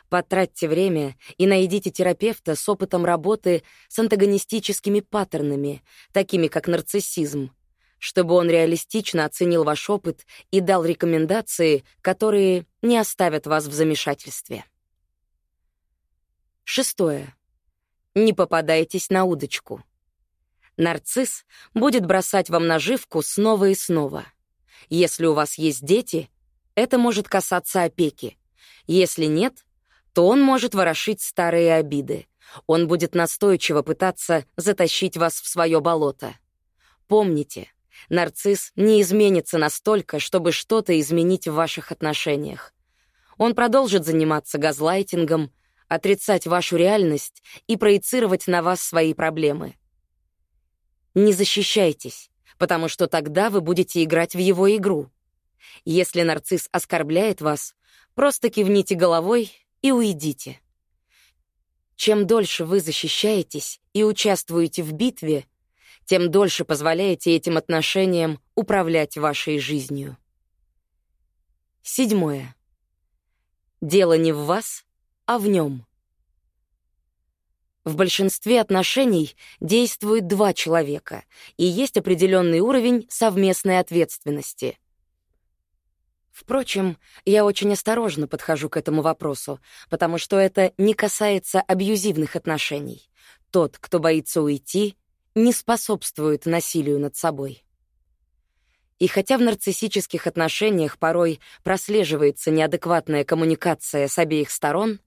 Потратьте время и найдите терапевта с опытом работы с антагонистическими паттернами, такими как нарциссизм, чтобы он реалистично оценил ваш опыт и дал рекомендации, которые не оставят вас в замешательстве. Шестое. Не попадайтесь на удочку. Нарцисс будет бросать вам наживку снова и снова. Если у вас есть дети, это может касаться опеки. Если нет, то он может ворошить старые обиды. Он будет настойчиво пытаться затащить вас в свое болото. Помните, Нарцисс не изменится настолько, чтобы что-то изменить в ваших отношениях. Он продолжит заниматься газлайтингом, отрицать вашу реальность и проецировать на вас свои проблемы. Не защищайтесь, потому что тогда вы будете играть в его игру. Если нарцисс оскорбляет вас, просто кивните головой и уйдите. Чем дольше вы защищаетесь и участвуете в битве, тем дольше позволяете этим отношениям управлять вашей жизнью. Седьмое. Дело не в вас, а в нем. В большинстве отношений действует два человека, и есть определенный уровень совместной ответственности. Впрочем, я очень осторожно подхожу к этому вопросу, потому что это не касается абьюзивных отношений. Тот, кто боится уйти, не способствует насилию над собой. И хотя в нарциссических отношениях порой прослеживается неадекватная коммуникация с обеих сторон,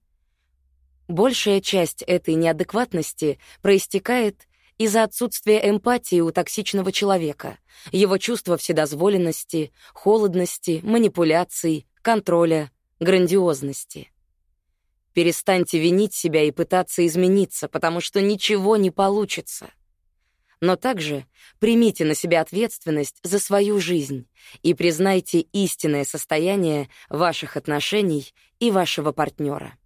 большая часть этой неадекватности проистекает из-за отсутствия эмпатии у токсичного человека, его чувства вседозволенности, холодности, манипуляций, контроля, грандиозности. Перестаньте винить себя и пытаться измениться, потому что ничего не получится но также примите на себя ответственность за свою жизнь и признайте истинное состояние ваших отношений и вашего партнера.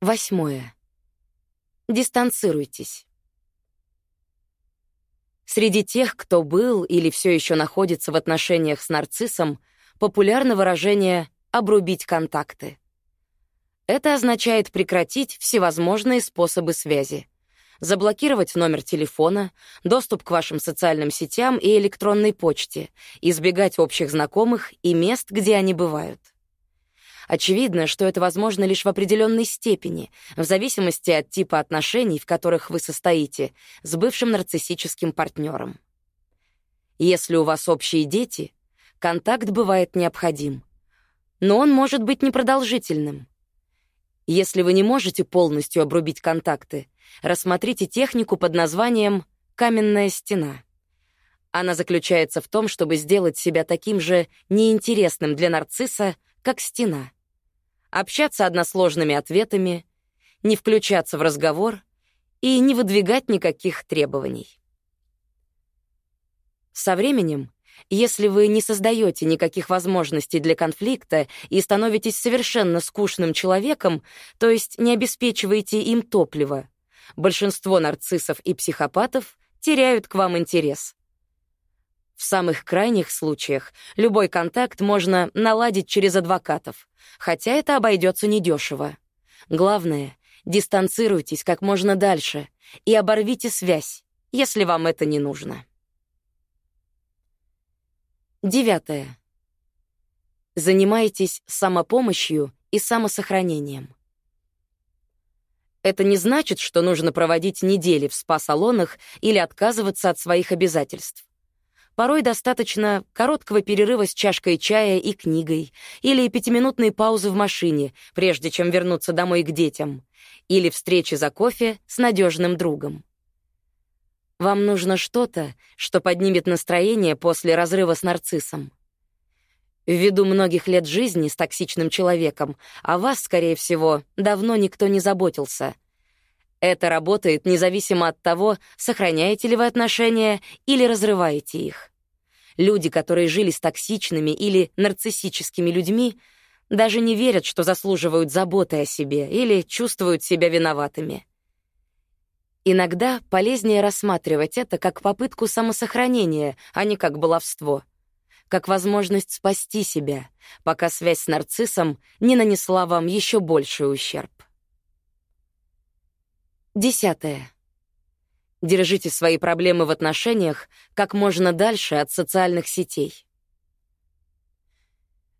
Восьмое. Дистанцируйтесь. Среди тех, кто был или все еще находится в отношениях с нарциссом, популярно выражение «обрубить контакты». Это означает прекратить всевозможные способы связи заблокировать номер телефона, доступ к вашим социальным сетям и электронной почте, избегать общих знакомых и мест, где они бывают. Очевидно, что это возможно лишь в определенной степени, в зависимости от типа отношений, в которых вы состоите, с бывшим нарциссическим партнером. Если у вас общие дети, контакт бывает необходим, но он может быть непродолжительным. Если вы не можете полностью обрубить контакты, рассмотрите технику под названием «каменная стена». Она заключается в том, чтобы сделать себя таким же неинтересным для нарцисса, как стена. Общаться односложными ответами, не включаться в разговор и не выдвигать никаких требований. Со временем если вы не создаете никаких возможностей для конфликта и становитесь совершенно скучным человеком, то есть не обеспечиваете им топливо, большинство нарциссов и психопатов теряют к вам интерес. В самых крайних случаях любой контакт можно наладить через адвокатов, хотя это обойдется недешево. Главное — дистанцируйтесь как можно дальше и оборвите связь, если вам это не нужно. Девятое. Занимайтесь самопомощью и самосохранением. Это не значит, что нужно проводить недели в спа-салонах или отказываться от своих обязательств. Порой достаточно короткого перерыва с чашкой чая и книгой, или пятиминутной паузы в машине, прежде чем вернуться домой к детям, или встречи за кофе с надежным другом. Вам нужно что-то, что поднимет настроение после разрыва с нарциссом. Ввиду многих лет жизни с токсичным человеком, о вас, скорее всего, давно никто не заботился. Это работает независимо от того, сохраняете ли вы отношения или разрываете их. Люди, которые жили с токсичными или нарциссическими людьми, даже не верят, что заслуживают заботы о себе или чувствуют себя виноватыми. Иногда полезнее рассматривать это как попытку самосохранения, а не как баловство. Как возможность спасти себя, пока связь с нарциссом не нанесла вам еще больший ущерб. Десятое. Держите свои проблемы в отношениях как можно дальше от социальных сетей.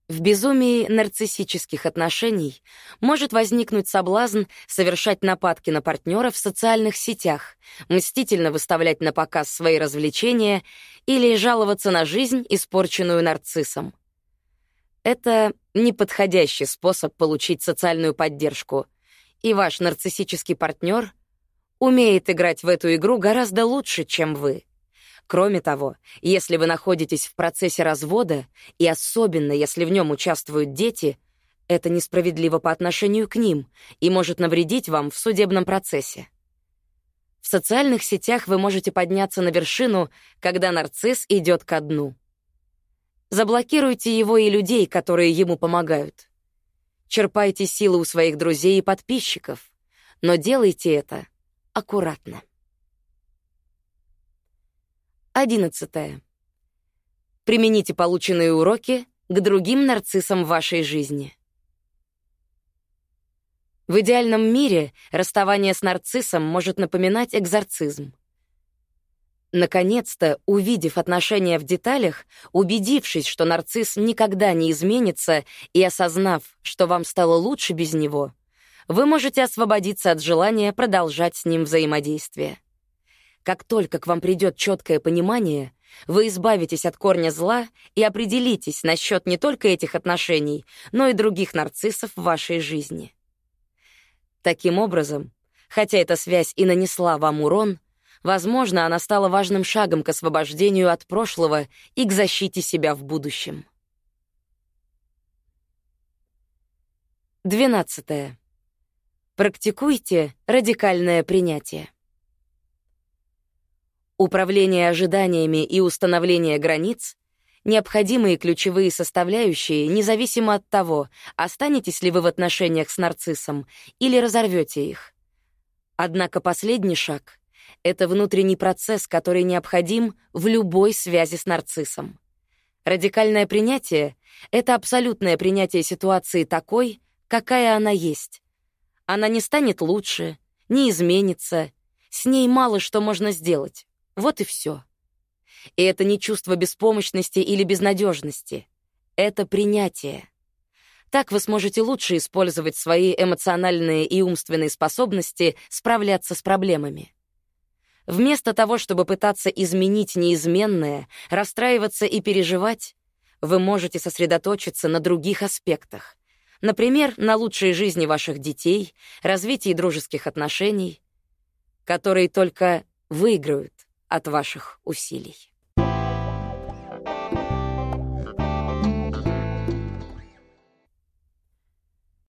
В безумии нарциссических отношений может возникнуть соблазн совершать нападки на партнера в социальных сетях, мстительно выставлять на показ свои развлечения или жаловаться на жизнь, испорченную нарциссом. Это неподходящий способ получить социальную поддержку, и ваш нарциссический партнер умеет играть в эту игру гораздо лучше, чем вы. Кроме того, если вы находитесь в процессе развода, и особенно если в нем участвуют дети, это несправедливо по отношению к ним и может навредить вам в судебном процессе. В социальных сетях вы можете подняться на вершину, когда нарцисс идет ко дну. Заблокируйте его и людей, которые ему помогают. черпайте силы у своих друзей и подписчиков, но делайте это аккуратно. Одиннадцатое. Примените полученные уроки к другим нарциссам вашей жизни. В идеальном мире расставание с нарциссом может напоминать экзорцизм. Наконец-то, увидев отношения в деталях, убедившись, что нарцисс никогда не изменится, и осознав, что вам стало лучше без него, вы можете освободиться от желания продолжать с ним взаимодействие. Как только к вам придет четкое понимание, вы избавитесь от корня зла и определитесь насчет не только этих отношений, но и других нарциссов в вашей жизни. Таким образом, хотя эта связь и нанесла вам урон, Возможно, она стала важным шагом к освобождению от прошлого и к защите себя в будущем. 12. Практикуйте радикальное принятие. Управление ожиданиями и установление границ — необходимые ключевые составляющие, независимо от того, останетесь ли вы в отношениях с нарциссом или разорвете их. Однако последний шаг это внутренний процесс, который необходим в любой связи с нарциссом. Радикальное принятие — это абсолютное принятие ситуации такой, какая она есть. Она не станет лучше, не изменится, с ней мало что можно сделать. Вот и все. И это не чувство беспомощности или безнадежности. Это принятие. Так вы сможете лучше использовать свои эмоциональные и умственные способности справляться с проблемами. Вместо того, чтобы пытаться изменить неизменное, расстраиваться и переживать, вы можете сосредоточиться на других аспектах. Например, на лучшей жизни ваших детей, развитии дружеских отношений, которые только выиграют от ваших усилий.